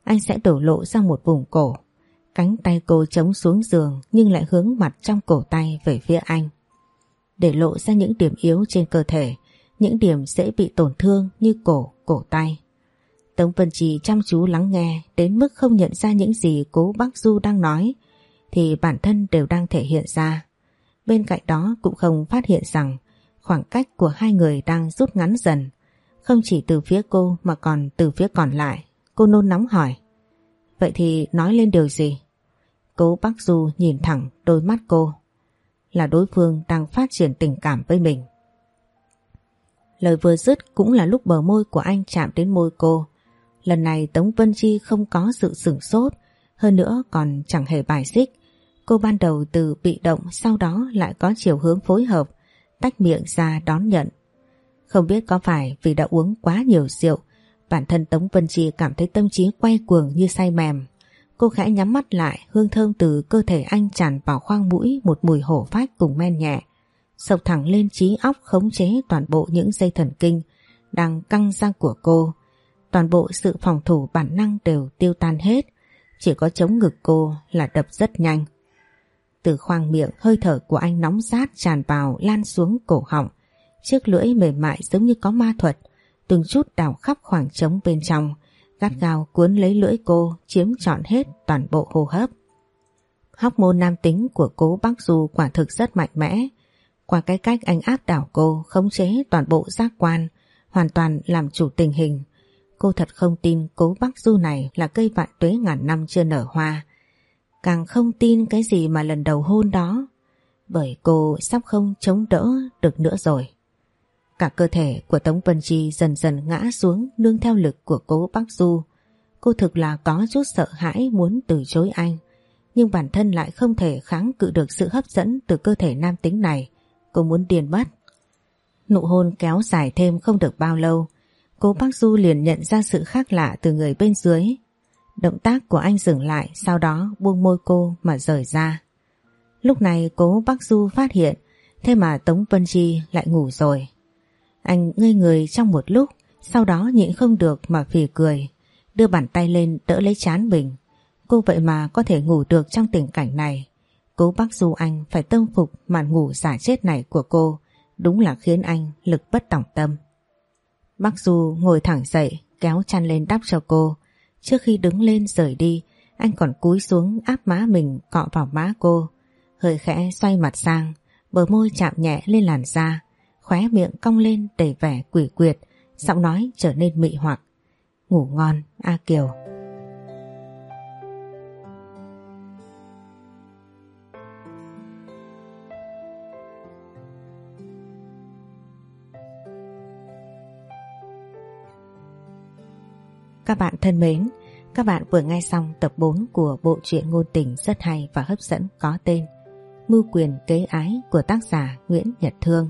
Speaker 1: anh sẽ đổ lộ ra một vùng cổ. Cánh tay cô chống xuống giường nhưng lại hướng mặt trong cổ tay về phía anh. Để lộ ra những điểm yếu trên cơ thể, những điểm dễ bị tổn thương như cổ, cổ tay. Tống Vân Trì chăm chú lắng nghe đến mức không nhận ra những gì cố bác Du đang nói thì bản thân đều đang thể hiện ra. Bên cạnh đó cũng không phát hiện rằng khoảng cách của hai người đang rút ngắn dần. Không chỉ từ phía cô mà còn từ phía còn lại. Cô nôn nóng hỏi. Vậy thì nói lên điều gì? Cố bác Du nhìn thẳng đôi mắt cô. Là đối phương đang phát triển tình cảm với mình. Lời vừa dứt cũng là lúc bờ môi của anh chạm đến môi cô. Lần này Tống Vân Chi không có sự sửng sốt, hơn nữa còn chẳng hề bài xích. Cô ban đầu từ bị động sau đó lại có chiều hướng phối hợp, tách miệng ra đón nhận. Không biết có phải vì đã uống quá nhiều rượu, bản thân Tống Vân Chi cảm thấy tâm trí quay cuồng như say mềm. Cô khẽ nhắm mắt lại, hương thơm từ cơ thể anh tràn vào khoang mũi một mùi hổ phách cùng men nhẹ. Sộc thẳng lên trí óc khống chế toàn bộ những dây thần kinh đang căng ra của cô. Toàn bộ sự phòng thủ bản năng đều tiêu tan hết, chỉ có chống ngực cô là đập rất nhanh. Từ khoang miệng hơi thở của anh nóng rát tràn vào lan xuống cổ họng. Chiếc lưỡi mềm mại giống như có ma thuật, từng chút đào khắp khoảng trống bên trong, gắt gao cuốn lấy lưỡi cô chiếm trọn hết toàn bộ hô hấp. Hóc môn nam tính của cố bác Du quả thực rất mạnh mẽ. Qua cái cách anh áp đảo cô khống chế toàn bộ giác quan, hoàn toàn làm chủ tình hình. Cô thật không tin cố bác Du này là cây vạn tuế ngàn năm chưa nở hoa. Càng không tin cái gì mà lần đầu hôn đó. Bởi cô sắp không chống đỡ được nữa rồi. Cả cơ thể của Tống Vân Chi dần dần ngã xuống nương theo lực của cố Bắc Du. Cô thực là có chút sợ hãi muốn từ chối anh. nhưng bản thân lại không thể kháng cự được sự hấp dẫn từ cơ thể nam tính này. Cô muốn điền mất. Nụ hôn kéo dài thêm không được bao lâu. Cô Bắc Du liền nhận ra sự khác lạ từ người bên dưới. Động tác của anh dừng lại, sau đó buông môi cô mà rời ra. Lúc này cố Bắc Du phát hiện, thế mà Tống Vân Chi lại ngủ rồi. Anh ngây người trong một lúc sau đó nhịn không được mà phì cười đưa bàn tay lên đỡ lấy chán mình. Cô vậy mà có thể ngủ được trong tình cảnh này. Cố bác Du Anh phải tâm phục màn ngủ giả chết này của cô, đúng là khiến anh lực bất tỏng tâm. Bác Du ngồi thẳng dậy, kéo chăn lên đắp cho cô. Trước khi đứng lên rời đi, anh còn cúi xuống áp má mình cọ vào má cô. Hơi khẽ xoay mặt sang, bờ môi chạm nhẹ lên làn da, khóe miệng cong lên đầy vẻ quỷ quyệt, giọng nói trở nên mị hoặc. Ngủ ngon, A Kiều. Các bạn thân mến, các bạn vừa nghe xong tập 4 của bộ truyện ngôn tình rất hay và hấp dẫn có tên Mưu quyền kế ái của tác giả Nguyễn Nhật Thương.